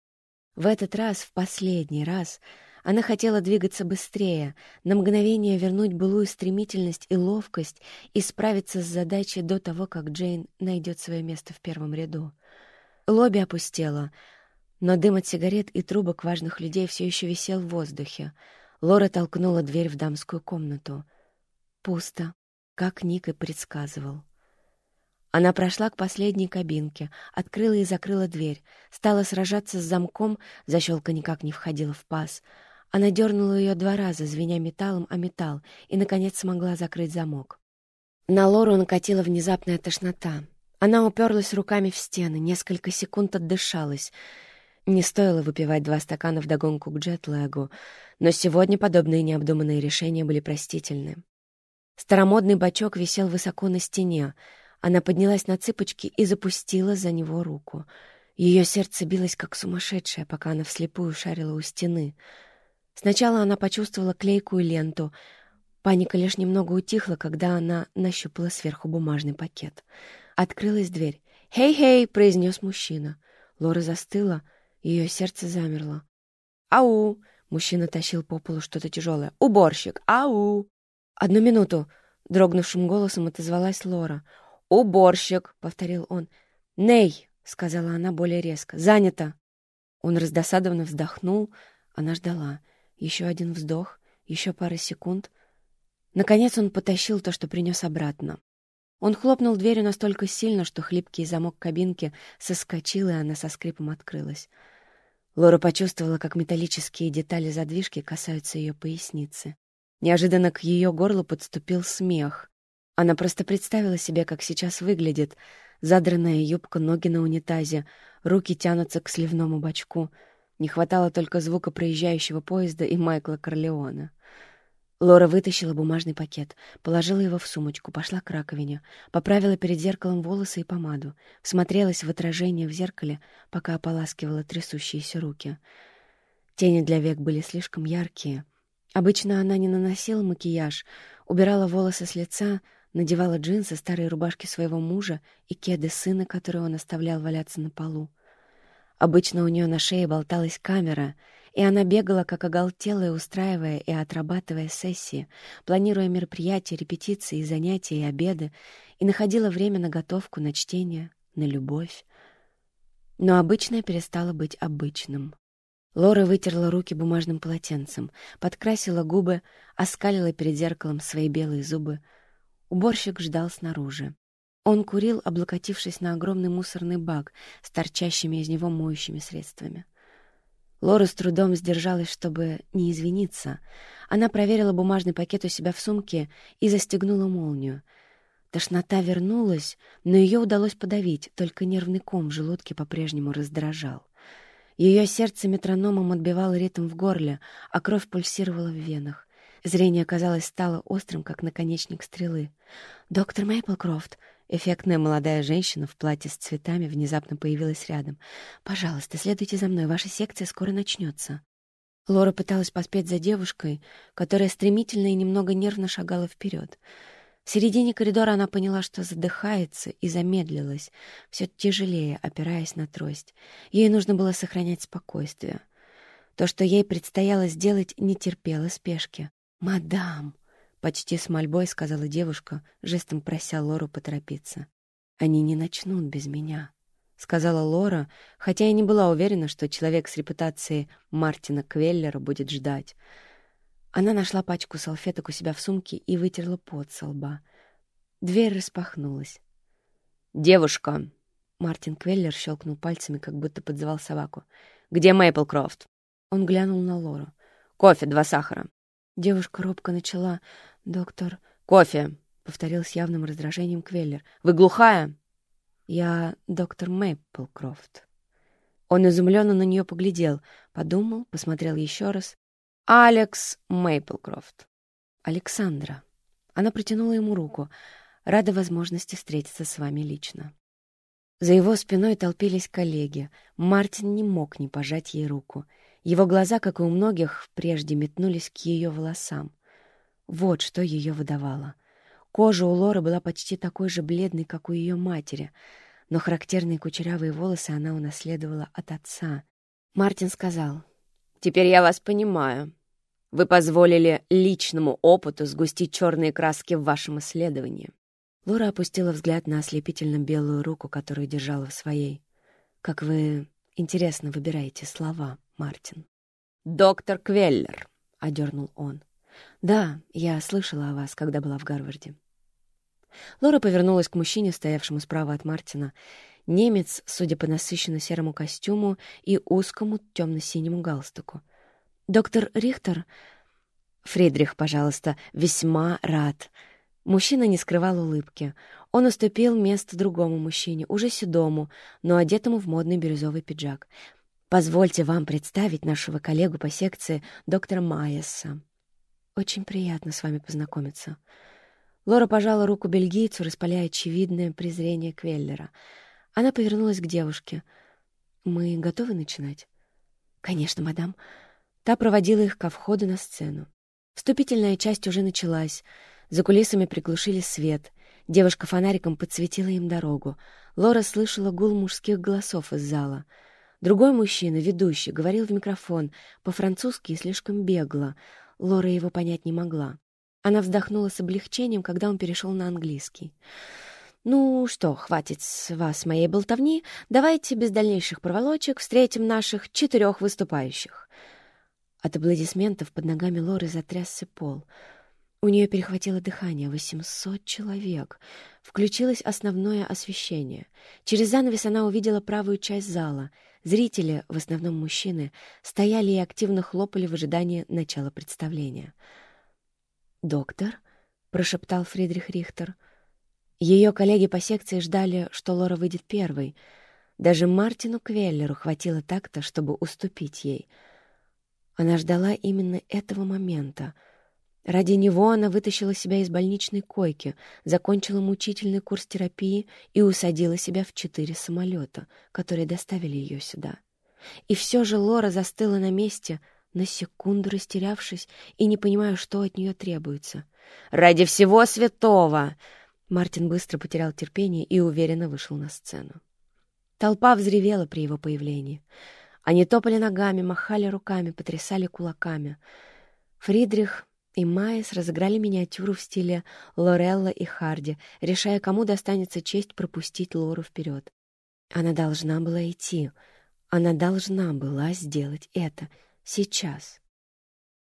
В этот раз, в последний раз, она хотела двигаться быстрее, на мгновение вернуть былую стремительность и ловкость и справиться с задачей до того, как Джейн найдет свое место в первом ряду. Лобби опустело, но дым от сигарет и трубок важных людей все еще висел в воздухе. Лора толкнула дверь в дамскую комнату. Пусто, как Ник и предсказывал. Она прошла к последней кабинке, открыла и закрыла дверь, стала сражаться с замком, защелка никак не входила в паз — она дернула ее два раза, звеня металлом о металл, и, наконец, смогла закрыть замок. На Лору накатила внезапная тошнота. Она уперлась руками в стены, несколько секунд отдышалась. Не стоило выпивать два стакана вдогонку к джетлэгу, но сегодня подобные необдуманные решения были простительны. Старомодный бачок висел высоко на стене. Она поднялась на цыпочки и запустила за него руку. Ее сердце билось как сумасшедшее, пока она вслепую шарила у стены — Сначала она почувствовала клейкую ленту. Паника лишь немного утихла, когда она нащупала сверху бумажный пакет. Открылась дверь. «Хей-хей!» — произнес мужчина. Лора застыла, ее сердце замерло. «Ау!» — мужчина тащил по полу что-то тяжелое. «Уборщик! Ау!» «Одну минуту!» — дрогнувшим голосом отозвалась Лора. «Уборщик!» — повторил он. «Ней!» — сказала она более резко. «Занято!» Он раздосадованно вздохнул. Она ждала. Еще один вздох, еще пара секунд. Наконец он потащил то, что принес обратно. Он хлопнул дверью настолько сильно, что хлипкий замок кабинки соскочил, и она со скрипом открылась. Лора почувствовала, как металлические детали задвижки касаются ее поясницы. Неожиданно к ее горлу подступил смех. Она просто представила себе, как сейчас выглядит. Задранная юбка, ноги на унитазе, руки тянутся к сливному бачку — не хватало только звука проезжающего поезда и Майкла Корлеона. Лора вытащила бумажный пакет, положила его в сумочку, пошла к раковине, поправила перед зеркалом волосы и помаду, смотрелась в отражение в зеркале, пока ополаскивала трясущиеся руки. Тени для век были слишком яркие. Обычно она не наносила макияж, убирала волосы с лица, надевала джинсы, старые рубашки своего мужа и кеды сына, которые он оставлял валяться на полу. Обычно у нее на шее болталась камера, и она бегала, как оголтелая, устраивая и отрабатывая сессии, планируя мероприятия, репетиции, занятия и обеды, и находила время на готовку, на чтение, на любовь. Но обычное перестало быть обычным. Лора вытерла руки бумажным полотенцем, подкрасила губы, оскалила перед зеркалом свои белые зубы. Уборщик ждал снаружи. Он курил, облокотившись на огромный мусорный бак с торчащими из него моющими средствами. Лора с трудом сдержалась, чтобы не извиниться. Она проверила бумажный пакет у себя в сумке и застегнула молнию. Тошнота вернулась, но ее удалось подавить, только нервный ком в желудке по-прежнему раздражал. Ее сердце метрономом отбивало ритм в горле, а кровь пульсировала в венах. Зрение, казалось, стало острым, как наконечник стрелы. «Доктор Мейплкрофт!» Эффектная молодая женщина в платье с цветами внезапно появилась рядом. «Пожалуйста, следуйте за мной, ваша секция скоро начнется». Лора пыталась поспеть за девушкой, которая стремительно и немного нервно шагала вперед. В середине коридора она поняла, что задыхается, и замедлилась, все тяжелее, опираясь на трость. Ей нужно было сохранять спокойствие. То, что ей предстояло сделать, не терпело спешки. «Мадам!» Почти с мольбой сказала девушка, жестом прося Лору поторопиться. «Они не начнут без меня», — сказала Лора, хотя и не была уверена, что человек с репутацией Мартина Квеллера будет ждать. Она нашла пачку салфеток у себя в сумке и вытерла пот со лба. Дверь распахнулась. «Девушка!» Мартин Квеллер щелкнул пальцами, как будто подзывал собаку. «Где Мейплкрофт?» Он глянул на Лору. «Кофе, два сахара». Девушка робко начала. «Доктор...» «Кофе!» — повторил с явным раздражением Квеллер. «Вы глухая?» «Я доктор Мэйплкрофт». Он изумленно на нее поглядел, подумал, посмотрел еще раз. «Алекс Мэйплкрофт». «Александра». Она протянула ему руку. Рада возможности встретиться с вами лично». За его спиной толпились коллеги. Мартин не мог не пожать ей руку. Его глаза, как и у многих, прежде метнулись к ее волосам. Вот что ее выдавало. Кожа у Лоры была почти такой же бледной, как у ее матери, но характерные кучерявые волосы она унаследовала от отца. Мартин сказал, «Теперь я вас понимаю. Вы позволили личному опыту сгустить черные краски в вашем исследовании. Лора опустила взгляд на ослепительно белую руку, которую держала в своей. «Как вы интересно выбираете слова, Мартин». «Доктор Квеллер», — одернул он. «Да, я слышала о вас, когда была в Гарварде». Лора повернулась к мужчине, стоявшему справа от Мартина. Немец, судя по насыщенно серому костюму и узкому темно-синему галстуку. «Доктор Рихтер...» «Фридрих, пожалуйста, весьма рад», Мужчина не скрывал улыбки. Он уступил место другому мужчине, уже седому, но одетому в модный бирюзовый пиджак. «Позвольте вам представить нашего коллегу по секции, доктора Майеса. Очень приятно с вами познакомиться». Лора пожала руку бельгийцу, распаляя очевидное презрение Квеллера. Она повернулась к девушке. «Мы готовы начинать?» «Конечно, мадам». Та проводила их ко входу на сцену. Вступительная часть уже началась — за кулисами приглушили свет. Девушка фонариком подсветила им дорогу. Лора слышала гул мужских голосов из зала. Другой мужчина, ведущий, говорил в микрофон, по-французски и слишком бегло. Лора его понять не могла. Она вздохнула с облегчением, когда он перешел на английский. «Ну что, хватит с вас моей болтовни. Давайте без дальнейших проволочек встретим наших четырех выступающих». От аплодисментов под ногами Лоры затрясся пол — у нее перехватило дыхание. Восемьсот человек. Включилось основное освещение. Через занавес она увидела правую часть зала. Зрители, в основном мужчины, стояли и активно хлопали в ожидании начала представления. «Доктор?» — прошептал Фридрих Рихтер. Ее коллеги по секции ждали, что Лора выйдет первой. Даже Мартину Квеллеру хватило так-то, чтобы уступить ей. Она ждала именно этого момента — Ради него она вытащила себя из больничной койки, закончила мучительный курс терапии и усадила себя в четыре самолета, которые доставили ее сюда. И все же Лора застыла на месте, на секунду растерявшись и не понимая, что от нее требуется. «Ради всего святого!» Мартин быстро потерял терпение и уверенно вышел на сцену. Толпа взревела при его появлении. Они топали ногами, махали руками, потрясали кулаками. Фридрих и Майес разыграли миниатюру в стиле Лорелла и Харди, решая, кому достанется честь пропустить Лору вперед. Она должна была идти. Она должна была сделать это. Сейчас.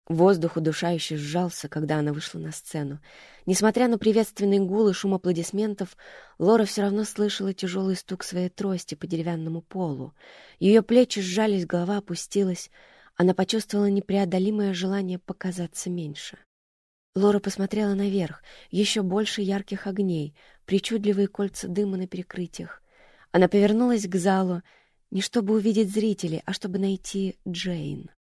Воздух удушающе сжался, когда она вышла на сцену. Несмотря на приветственный гул и шум аплодисментов, Лора все равно слышала тяжелый стук своей трости по деревянному полу. Ее плечи сжались, голова опустилась — она почувствовала непреодолимое желание показаться меньше. Лора посмотрела наверх, еще больше ярких огней, причудливые кольца дыма на перекрытиях. Она повернулась к залу, не чтобы увидеть зрителей, а чтобы найти Джейн.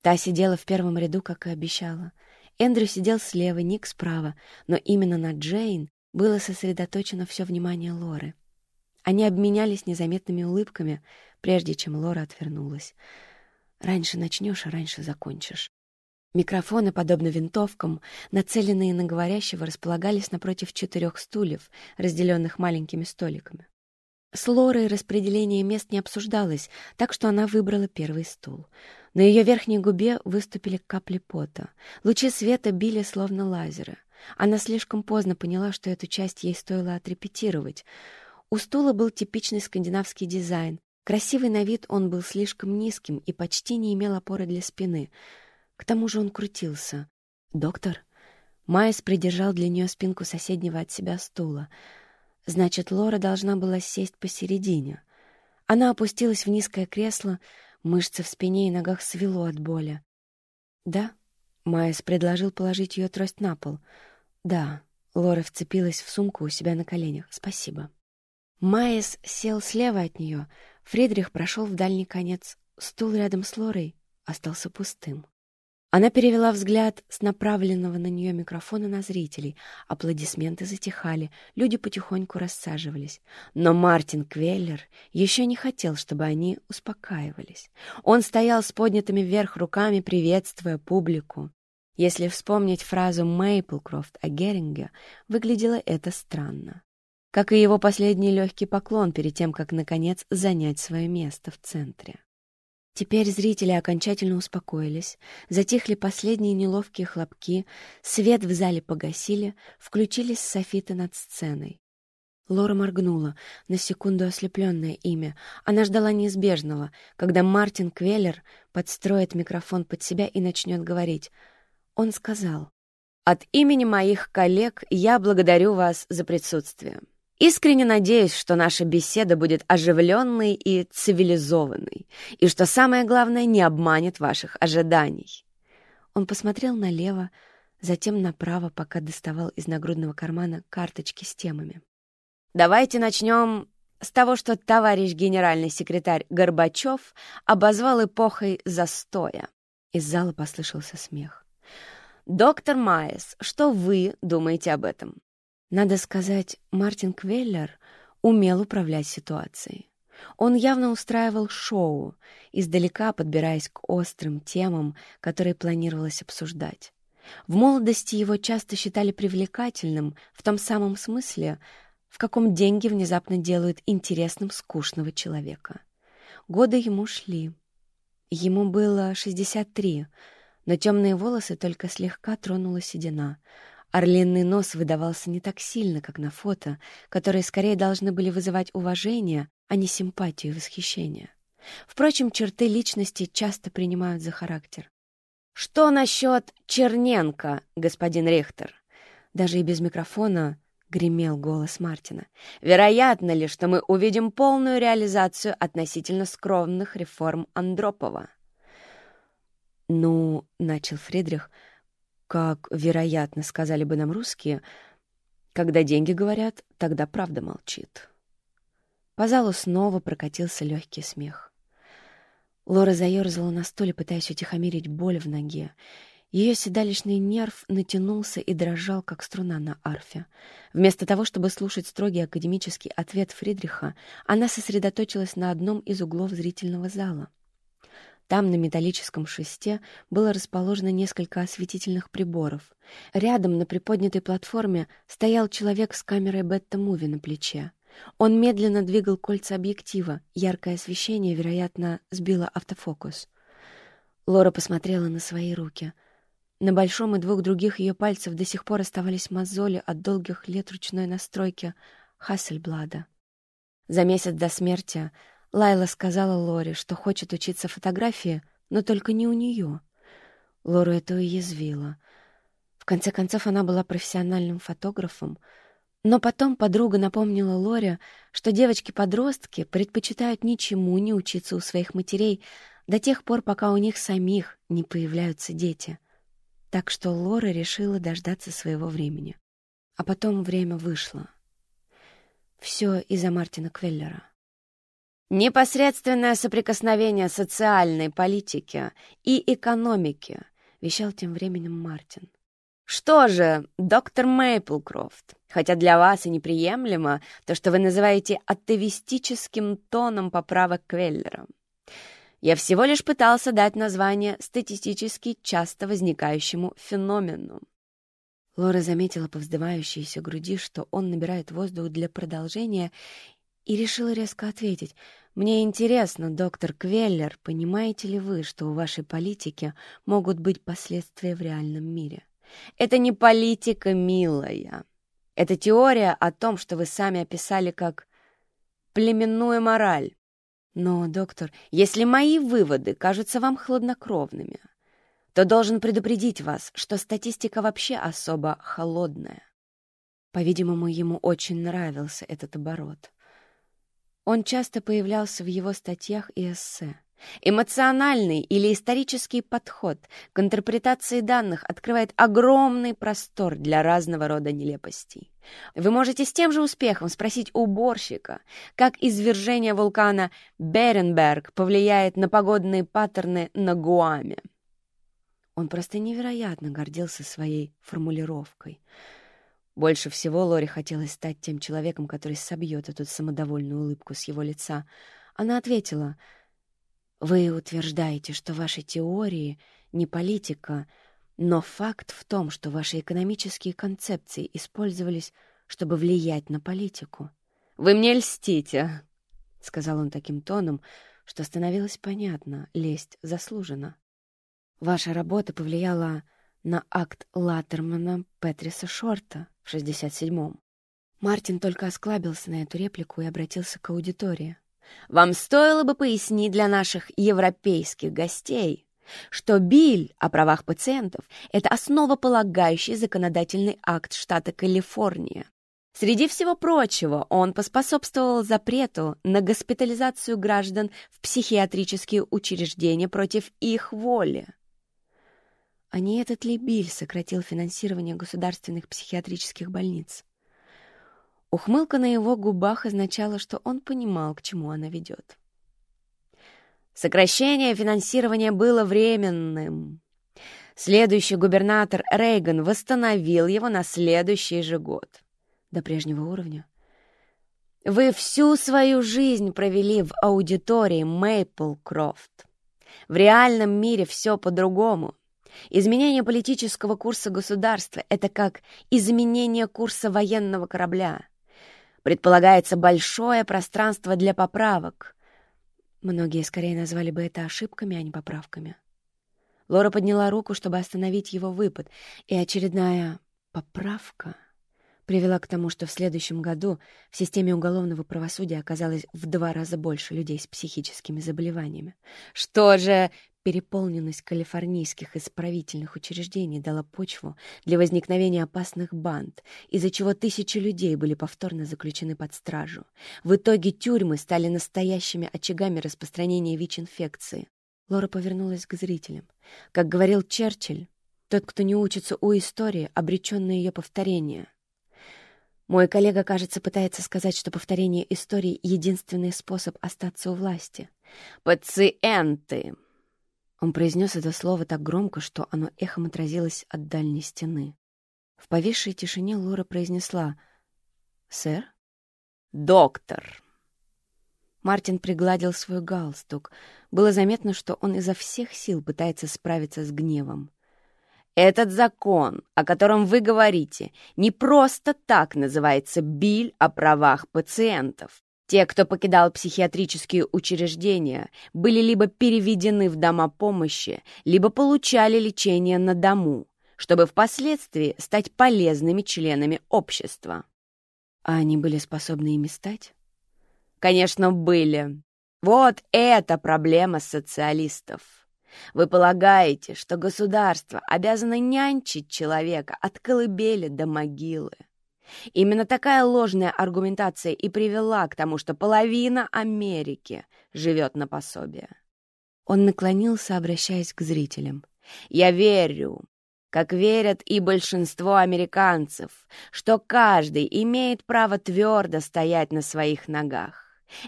Та сидела в первом ряду, как и обещала. Эндрю сидел слева, Ник справа, но именно на Джейн было сосредоточено все внимание Лоры. Они обменялись незаметными улыбками, прежде чем Лора отвернулась. Раньше начнешь, а раньше закончишь. Микрофоны, подобно винтовкам, нацеленные на говорящего, располагались напротив четырех стульев, разделенных маленькими столиками. С Лорой распределение мест не обсуждалось, так что она выбрала первый стул. На ее верхней губе выступили капли пота. Лучи света били, словно лазеры. Она слишком поздно поняла, что эту часть ей стоило отрепетировать. У стула был типичный скандинавский дизайн, Красивый на вид он был слишком низким и почти не имел опоры для спины. К тому же он крутился. «Доктор?» Майс придержал для нее спинку соседнего от себя стула. Значит, Лора должна была сесть посередине. Она опустилась в низкое кресло, мышцы в спине и ногах свело от боли. «Да?» Майс предложил положить ее трость на пол. «Да». Лора вцепилась в сумку у себя на коленях. «Спасибо». Майс сел слева от нее — Фридрих прошел в дальний конец. Стул рядом с Лорой остался пустым. Она перевела взгляд с направленного на нее микрофона на зрителей. Аплодисменты затихали, люди потихоньку рассаживались. Но Мартин Квеллер еще не хотел, чтобы они успокаивались. Он стоял с поднятыми вверх руками, приветствуя публику. Если вспомнить фразу Мейплкрофт о Геринге, выглядело это странно. Как и его последний легкий поклон перед тем, как, наконец, занять свое место в центре. Теперь зрители окончательно успокоились, затихли последние неловкие хлопки, свет в зале погасили, включились софиты над сценой. Лора моргнула, на секунду ослепленное имя. Она ждала неизбежного, когда Мартин Квеллер подстроит микрофон под себя и начнет говорить. Он сказал, «От имени моих коллег я благодарю вас за присутствие. Искренне надеюсь, что наша беседа будет оживленной и цивилизованной, и что самое главное не обманет ваших ожиданий. Он посмотрел налево, затем направо, пока доставал из нагрудного кармана карточки с темами. Давайте начнем с того, что товарищ генеральный секретарь Горбачев обозвал эпохой застоя. Из зала послышался смех. «Доктор Майес, что вы думаете об этом?» Надо сказать, Мартин Квеллер умел управлять ситуацией. Он явно устраивал шоу, издалека подбираясь к острым темам, которые планировалось обсуждать. В молодости его часто считали привлекательным в том самом смысле, в каком деньги внезапно делают интересным скучного человека. Годы ему шли. Ему было 63, но темные волосы только слегка тронула седина — Орлиный нос выдавался не так сильно, как на фото, которые скорее должны были вызывать уважение, а не симпатию и восхищение. Впрочем, черты личности часто принимают за характер. «Что насчет Черненко, господин ректор?» Даже и без микрофона гремел голос Мартина. «Вероятно ли, что мы увидим полную реализацию относительно скромных реформ Андропова?» «Ну, — начал Фридрих, — как, вероятно, сказали бы нам русские, когда деньги говорят, тогда правда молчит. По залу снова прокатился легкий смех. Лора заерзала на стуле, пытаясь утихомирить боль в ноге. Ее седалищный нерв натянулся и дрожал, как струна на арфе. Вместо того, чтобы слушать строгий академический ответ Фридриха, она сосредоточилась на одном из углов зрительного зала — там на металлическом шесте было расположено несколько осветительных приборов. Рядом на приподнятой платформе стоял человек с камерой бетта-муви на плече. Он медленно двигал кольца объектива. Яркое освещение, вероятно, сбило автофокус. Лора посмотрела на свои руки. На большом и двух других ее пальцев до сих пор оставались мозоли от долгих лет ручной настройки Хассельблада. За месяц до смерти Лайла сказала Лоре, что хочет учиться фотографии, но только не у нее. Лору это уязвило. В конце концов, она была профессиональным фотографом, но потом подруга напомнила Лоре, что девочки-подростки предпочитают ничему не учиться у своих матерей до тех пор, пока у них самих не появляются дети. Так что Лора решила дождаться своего времени. А потом время вышло. Все из-за Мартина Квеллера. Непосредственное соприкосновение социальной политики и экономики, вещал тем временем Мартин. Что же, доктор Мейплкрофт, хотя для вас и неприемлемо то, что вы называете атеистическим тоном поправок Квеллера. Я всего лишь пытался дать название статистически часто возникающему феномену. Лора заметила по вздымающейся груди, что он набирает воздух для продолжения, и решила резко ответить — мне интересно, доктор Квеллер, понимаете ли вы, что у вашей политики могут быть последствия в реальном мире? Это не политика, милая. Это теория о том, что вы сами описали как племенную мораль. Но, доктор, если мои выводы кажутся вам хладнокровными, то должен предупредить вас, что статистика вообще особо холодная. По-видимому, ему очень нравился этот оборот. Он часто появлялся в его статьях и эссе. Эмоциональный или исторический подход к интерпретации данных открывает огромный простор для разного рода нелепостей. Вы можете с тем же успехом спросить уборщика, как извержение вулкана Беренберг повлияет на погодные паттерны на Гуаме. Он просто невероятно гордился своей формулировкой. Больше всего Лори хотелось стать тем человеком, который собьет эту самодовольную улыбку с его лица. Она ответила, «Вы утверждаете, что ваши теории не политика, но факт в том, что ваши экономические концепции использовались, чтобы влиять на политику. Вы мне льстите!» — сказал он таким тоном, что становилось понятно, лесть заслужена. Ваша работа повлияла на акт Латтермана Петриса Шорта в 67-м. Мартин только осклабился на эту реплику и обратился к аудитории. «Вам стоило бы пояснить для наших европейских гостей, что Биль о правах пациентов — это основополагающий законодательный акт штата Калифорния. Среди всего прочего, он поспособствовал запрету на госпитализацию граждан в психиатрические учреждения против их воли. А не этот ли Биль сократил финансирование государственных психиатрических больниц? Ухмылка на его губах означала, что он понимал, к чему она ведет. Сокращение финансирования было временным. Следующий губернатор Рейган восстановил его на следующий же год. До прежнего уровня. Вы всю свою жизнь провели в аудитории Мейпл Крофт. В реальном мире все по-другому. Изменение политического курса государства — это как изменение курса военного корабля. Предполагается большое пространство для поправок. Многие скорее назвали бы это ошибками, а не поправками. Лора подняла руку, чтобы остановить его выпад, и очередная поправка привела к тому, что в следующем году в системе уголовного правосудия оказалось в два раза больше людей с психическими заболеваниями. Что же, Переполненность калифорнийских исправительных учреждений дала почву для возникновения опасных банд, из-за чего тысячи людей были повторно заключены под стражу. В итоге тюрьмы стали настоящими очагами распространения ВИЧ-инфекции. Лора повернулась к зрителям. Как говорил Черчилль, тот, кто не учится у истории, обречен на ее повторение. Мой коллега, кажется, пытается сказать, что повторение истории — единственный способ остаться у власти. «Пациенты!» Он произнес это слово так громко, что оно эхом отразилось от дальней стены. В повисшей тишине Лора произнесла «Сэр?» «Доктор!» Мартин пригладил свой галстук. Было заметно, что он изо всех сил пытается справиться с гневом. «Этот закон, о котором вы говорите, не просто так называется «Биль о правах пациентов». Те, кто покидал психиатрические учреждения, были либо переведены в дома помощи, либо получали лечение на дому, чтобы впоследствии стать полезными членами общества. А они были способны ими стать? Конечно, были. Вот это проблема социалистов. Вы полагаете, что государство обязано нянчить человека от колыбели до могилы. Именно такая ложная аргументация и привела к тому, что половина Америки живет на пособие. Он наклонился, обращаясь к зрителям. «Я верю, как верят и большинство американцев, что каждый имеет право твердо стоять на своих ногах.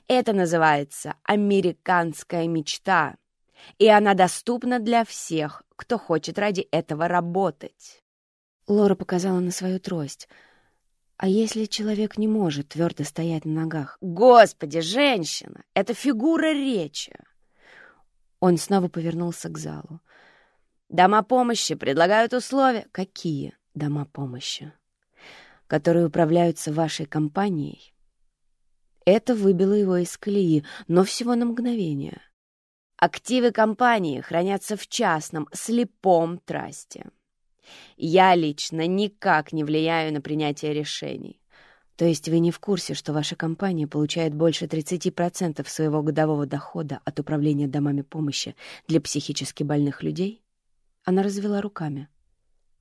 Это называется американская мечта, и она доступна для всех, кто хочет ради этого работать». Лора показала на свою трость — а если человек не может твердо стоять на ногах? Господи, женщина! Это фигура речи! Он снова повернулся к залу. Дома помощи предлагают условия. Какие дома помощи? Которые управляются вашей компанией. Это выбило его из колеи, но всего на мгновение. Активы компании хранятся в частном, слепом трасте. Я лично никак не влияю на принятие решений. То есть вы не в курсе, что ваша компания получает больше 30% своего годового дохода от управления домами помощи для психически больных людей? Она развела руками.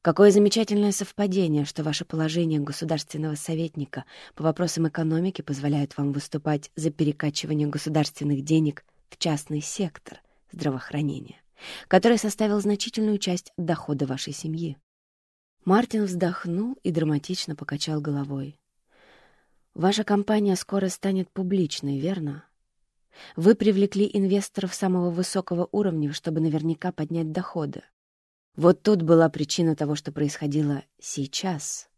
Какое замечательное совпадение, что ваше положение государственного советника по вопросам экономики позволяет вам выступать за перекачивание государственных денег в частный сектор здравоохранения который составил значительную часть дохода вашей семьи. Мартин вздохнул и драматично покачал головой. «Ваша компания скоро станет публичной, верно? Вы привлекли инвесторов самого высокого уровня, чтобы наверняка поднять доходы. Вот тут была причина того, что происходило сейчас,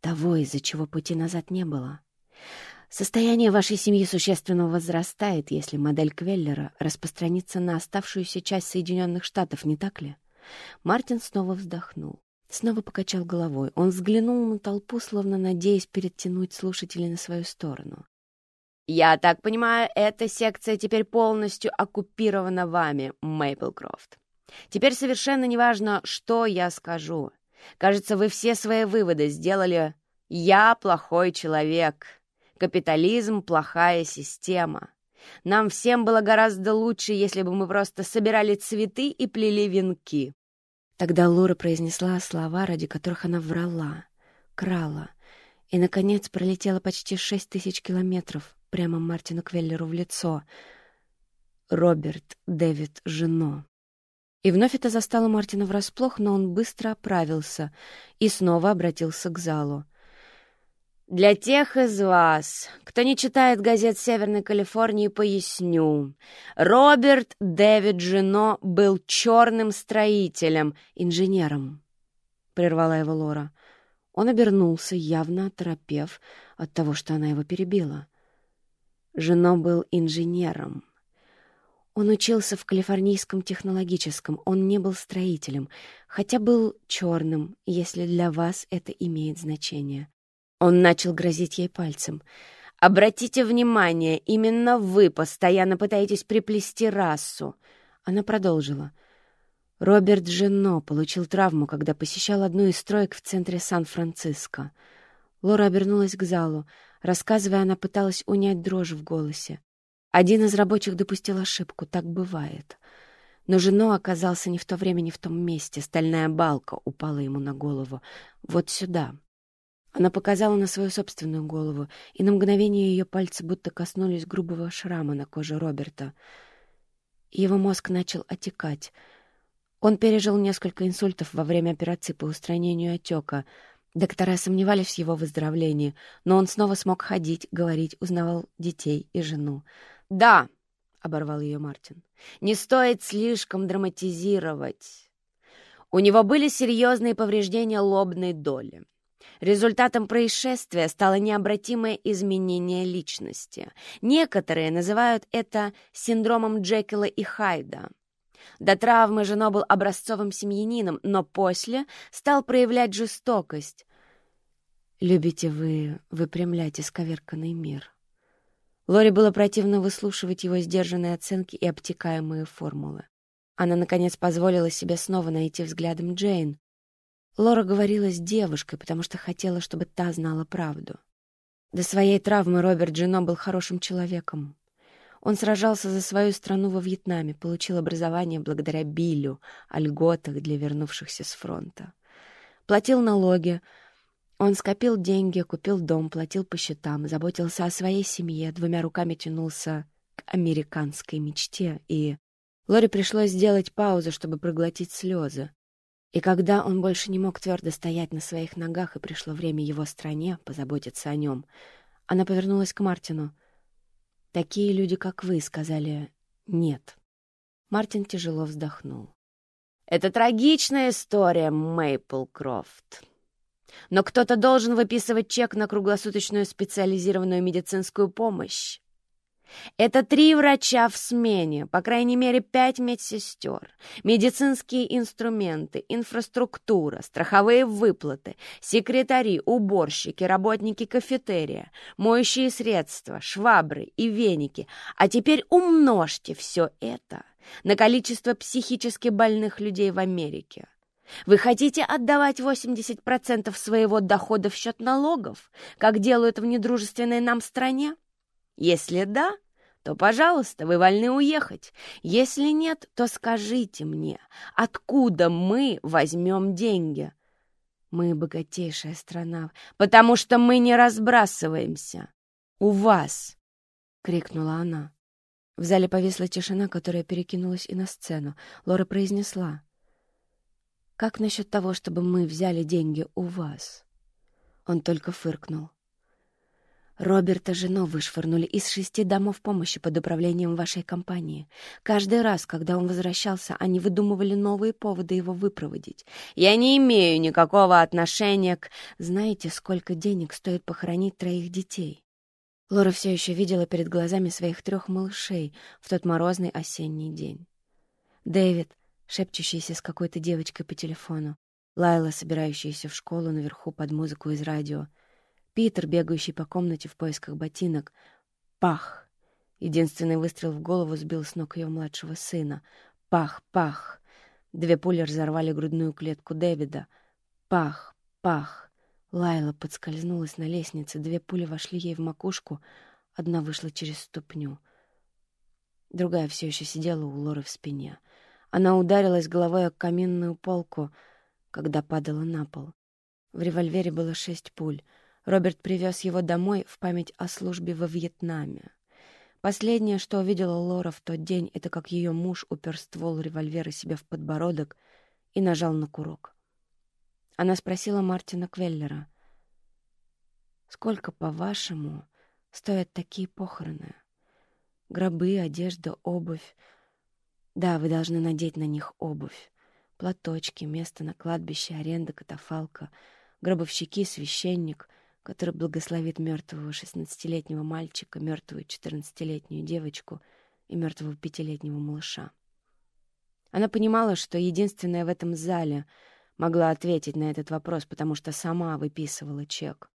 того, из-за чего пути назад не было. Состояние вашей семьи существенно возрастает, если модель Квеллера распространится на оставшуюся часть Соединенных Штатов, не так ли? Мартин снова вздохнул. Снова покачал головой. Он взглянул на толпу, словно надеясь перетянуть слушателей на свою сторону. «Я так понимаю, эта секция теперь полностью оккупирована вами, Мейплкрофт. Теперь совершенно неважно, что я скажу. Кажется, вы все свои выводы сделали «Я плохой человек», «Капитализм — плохая система». Нам всем было гораздо лучше, если бы мы просто собирали цветы и плели венки. Тогда Лора произнесла слова, ради которых она врала, крала, и, наконец, пролетела почти шесть тысяч километров прямо Мартину Квеллеру в лицо. Роберт Дэвид Жено. И вновь это застало Мартина врасплох, но он быстро оправился и снова обратился к залу. Для тех из вас, кто не читает газет Северной Калифорнии, поясню. Роберт Дэвид Жено был черным строителем, инженером, — прервала его Лора. Он обернулся, явно оторопев от того, что она его перебила. Жено был инженером. Он учился в Калифорнийском технологическом, он не был строителем, хотя был черным, если для вас это имеет значение. Он начал грозить ей пальцем. «Обратите внимание, именно вы постоянно пытаетесь приплести расу». Она продолжила. Роберт Жено получил травму, когда посещал одну из строек в центре Сан-Франциско. Лора обернулась к залу. Рассказывая, она пыталась унять дрожь в голосе. Один из рабочих допустил ошибку, так бывает. Но Жено оказался не в то время, не в том месте. Стальная балка упала ему на голову. Вот сюда. Она показала на свою собственную голову, и на мгновение ее пальцы будто коснулись грубого шрама на коже Роберта. Его мозг начал отекать. Он пережил несколько инсультов во время операции по устранению отека. Доктора сомневались в его выздоровлении, но он снова смог ходить, говорить, узнавал детей и жену. «Да!» — оборвал ее Мартин. «Не стоит слишком драматизировать. У него были серьезные повреждения лобной доли. Результатом происшествия стало необратимое изменение личности. Некоторые называют это синдромом Джекила и Хайда. До травмы Жено был образцовым семьянином, но после стал проявлять жестокость. «Любите вы выпрямлять исковерканный мир». Лори было противно выслушивать его сдержанные оценки и обтекаемые формулы. Она, наконец, позволила себе снова найти взглядом Джейн, Лора говорила с девушкой, потому что хотела, чтобы та знала правду. До своей травмы Роберт Джино был хорошим человеком. Он сражался за свою страну во Вьетнаме, получил образование благодаря Биллю о льготах для вернувшихся с фронта. Платил налоги, он скопил деньги, купил дом, платил по счетам, заботился о своей семье, двумя руками тянулся к американской мечте, и Лоре пришлось сделать паузу, чтобы проглотить слезы. И когда он больше не мог твердо стоять на своих ногах, и пришло время его стране позаботиться о нем, она повернулась к Мартину. «Такие люди, как вы, сказали «нет». Мартин тяжело вздохнул. «Это трагичная история, Мейпл Крофт. Но кто-то должен выписывать чек на круглосуточную специализированную медицинскую помощь. Это три врача в смене, по крайней мере, пять медсестер, медицинские инструменты, инфраструктура, страховые выплаты, секретари, уборщики, работники кафетерия, моющие средства, швабры и веники. А теперь умножьте все это на количество психически больных людей в Америке. Вы хотите отдавать 80% своего дохода в счет налогов, как делают в недружественной нам стране? Если да, то, пожалуйста, вы вольны уехать. Если нет, то скажите мне, откуда мы возьмем деньги? Мы богатейшая страна, потому что мы не разбрасываемся. У вас!» — крикнула она. В зале повисла тишина, которая перекинулась и на сцену. Лора произнесла. «Как насчет того, чтобы мы взяли деньги у вас?» Он только фыркнул. Роберта жену вышвырнули из шести домов помощи под управлением вашей компании. Каждый раз, когда он возвращался, они выдумывали новые поводы его выпроводить. Я не имею никакого отношения к... Знаете, сколько денег стоит похоронить троих детей? Лора все еще видела перед глазами своих трех малышей в тот морозный осенний день. Дэвид, шепчущийся с какой-то девочкой по телефону, Лайла, собирающаяся в школу наверху под музыку из радио — Питер, бегающий по комнате в поисках ботинок. Пах! Единственный выстрел в голову сбил с ног ее младшего сына. Пах! Пах! Две пули разорвали грудную клетку Дэвида. Пах! Пах! Лайла подскользнулась на лестнице. Две пули вошли ей в макушку. Одна вышла через ступню. Другая все еще сидела у Лоры в спине. Она ударилась головой о каминную полку, когда падала на пол. В револьвере было шесть пуль — Роберт привез его домой в память о службе во Вьетнаме. Последнее, что увидела Лора в тот день, это как ее муж упер ствол револьвера себе в подбородок и нажал на курок. Она спросила Мартина Квеллера, «Сколько, по-вашему, стоят такие похороны? Гробы, одежда, обувь. Да, вы должны надеть на них обувь. Платочки, место на кладбище, аренда катафалка, гробовщики, священник — который благословит мертвого шестнадцатилетнего мальчика, мертвую четырнадцатилетнюю девочку и мертвого пятилетнего малыша. Она понимала, что единственная в этом зале могла ответить на этот вопрос, потому что сама выписывала чек.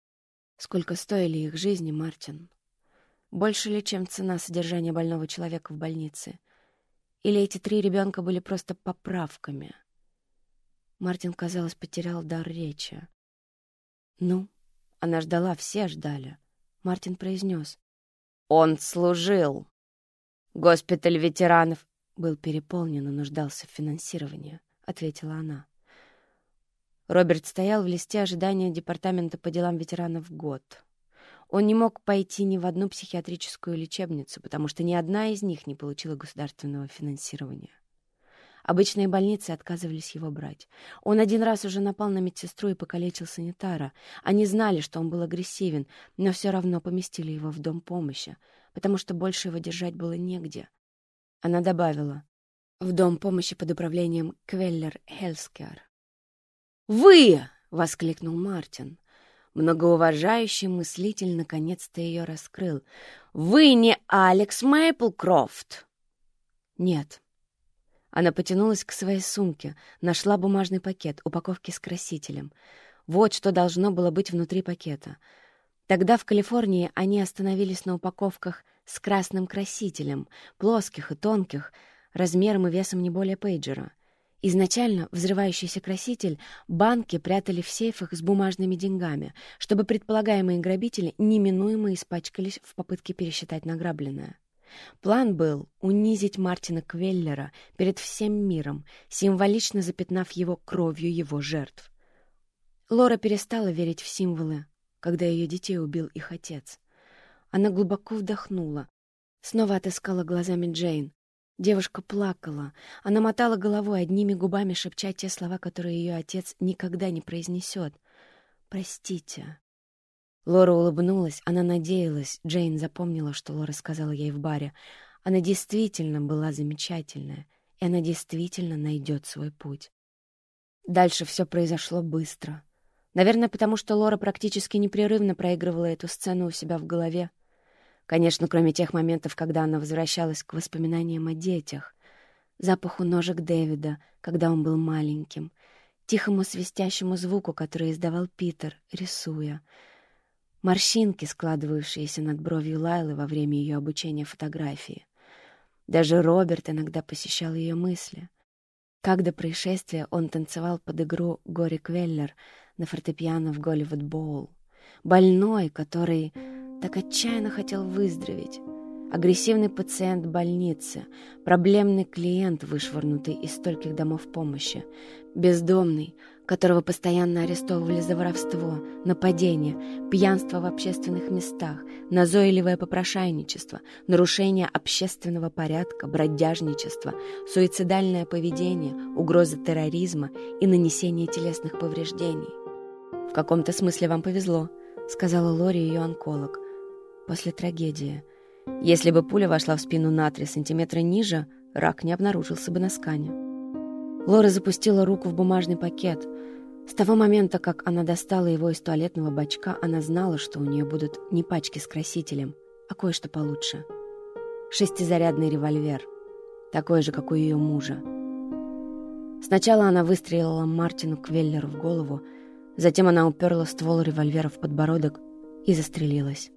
Сколько стоили их жизни, Мартин? Больше ли, чем цена содержания больного человека в больнице? Или эти три ребенка были просто поправками? Мартин, казалось, потерял дар речи. «Ну?» Она ждала, все ждали. Мартин произнес. «Он служил!» «Госпиталь ветеранов...» «Был переполнен и нуждался в финансировании», — ответила она. Роберт стоял в листе ожидания Департамента по делам ветеранов год. Он не мог пойти ни в одну психиатрическую лечебницу, потому что ни одна из них не получила государственного финансирования. Обычные больницы отказывались его брать. Он один раз уже напал на медсестру и покалечил санитара. Они знали, что он был агрессивен, но все равно поместили его в дом помощи, потому что больше его держать было негде. Она добавила «в дом помощи под управлением Квеллер Хелскер». «Вы!» — воскликнул Мартин. Многоуважающий мыслитель наконец-то ее раскрыл. «Вы не Алекс Мейплкрофт?» «Нет», она потянулась к своей сумке, нашла бумажный пакет, упаковки с красителем. Вот что должно было быть внутри пакета. Тогда в Калифорнии они остановились на упаковках с красным красителем, плоских и тонких, размером и весом не более пейджера. Изначально взрывающийся краситель банки прятали в сейфах с бумажными деньгами, чтобы предполагаемые грабители неминуемо испачкались в попытке пересчитать награбленное. План был унизить Мартина Квеллера перед всем миром, символично запятнав его кровью его жертв. Лора перестала верить в символы, когда ее детей убил их отец. Она глубоко вдохнула, снова отыскала глазами Джейн. Девушка плакала. Она мотала головой, одними губами шепча те слова, которые ее отец никогда не произнесет. «Простите, Лора улыбнулась, она надеялась, Джейн запомнила, что Лора сказала ей в баре. Она действительно была замечательная, и она действительно найдет свой путь. Дальше все произошло быстро. Наверное, потому что Лора практически непрерывно проигрывала эту сцену у себя в голове. Конечно, кроме тех моментов, когда она возвращалась к воспоминаниям о детях, запаху ножек Дэвида, когда он был маленьким, тихому свистящему звуку, который издавал Питер, рисуя — морщинки, складывавшиеся над бровью Лайлы во время ее обучения фотографии. Даже Роберт иногда посещал ее мысли. Как до происшествия он танцевал под игру Гори Квеллер на фортепиано в Голливуд Боул. Больной, который так отчаянно хотел выздороветь. Агрессивный пациент больницы, проблемный клиент, вышвырнутый из стольких домов помощи, бездомный, которого постоянно арестовывали за воровство, нападение, пьянство в общественных местах, назойливое попрошайничество, нарушение общественного порядка, бродяжничество, суицидальное поведение, угроза терроризма и нанесение телесных повреждений. «В каком-то смысле вам повезло», — сказала Лори ее онколог. после трагедии. Если бы пуля вошла в спину на 3 сантиметра ниже, рак не обнаружился бы на скане. Лора запустила руку в бумажный пакет. С того момента, как она достала его из туалетного бачка, она знала, что у нее будут не пачки с красителем, а кое-что получше. Шестизарядный револьвер, такой же, как у ее мужа. Сначала она выстрелила Мартину Квеллеру в голову, затем она уперла ствол револьвера в подбородок и застрелилась.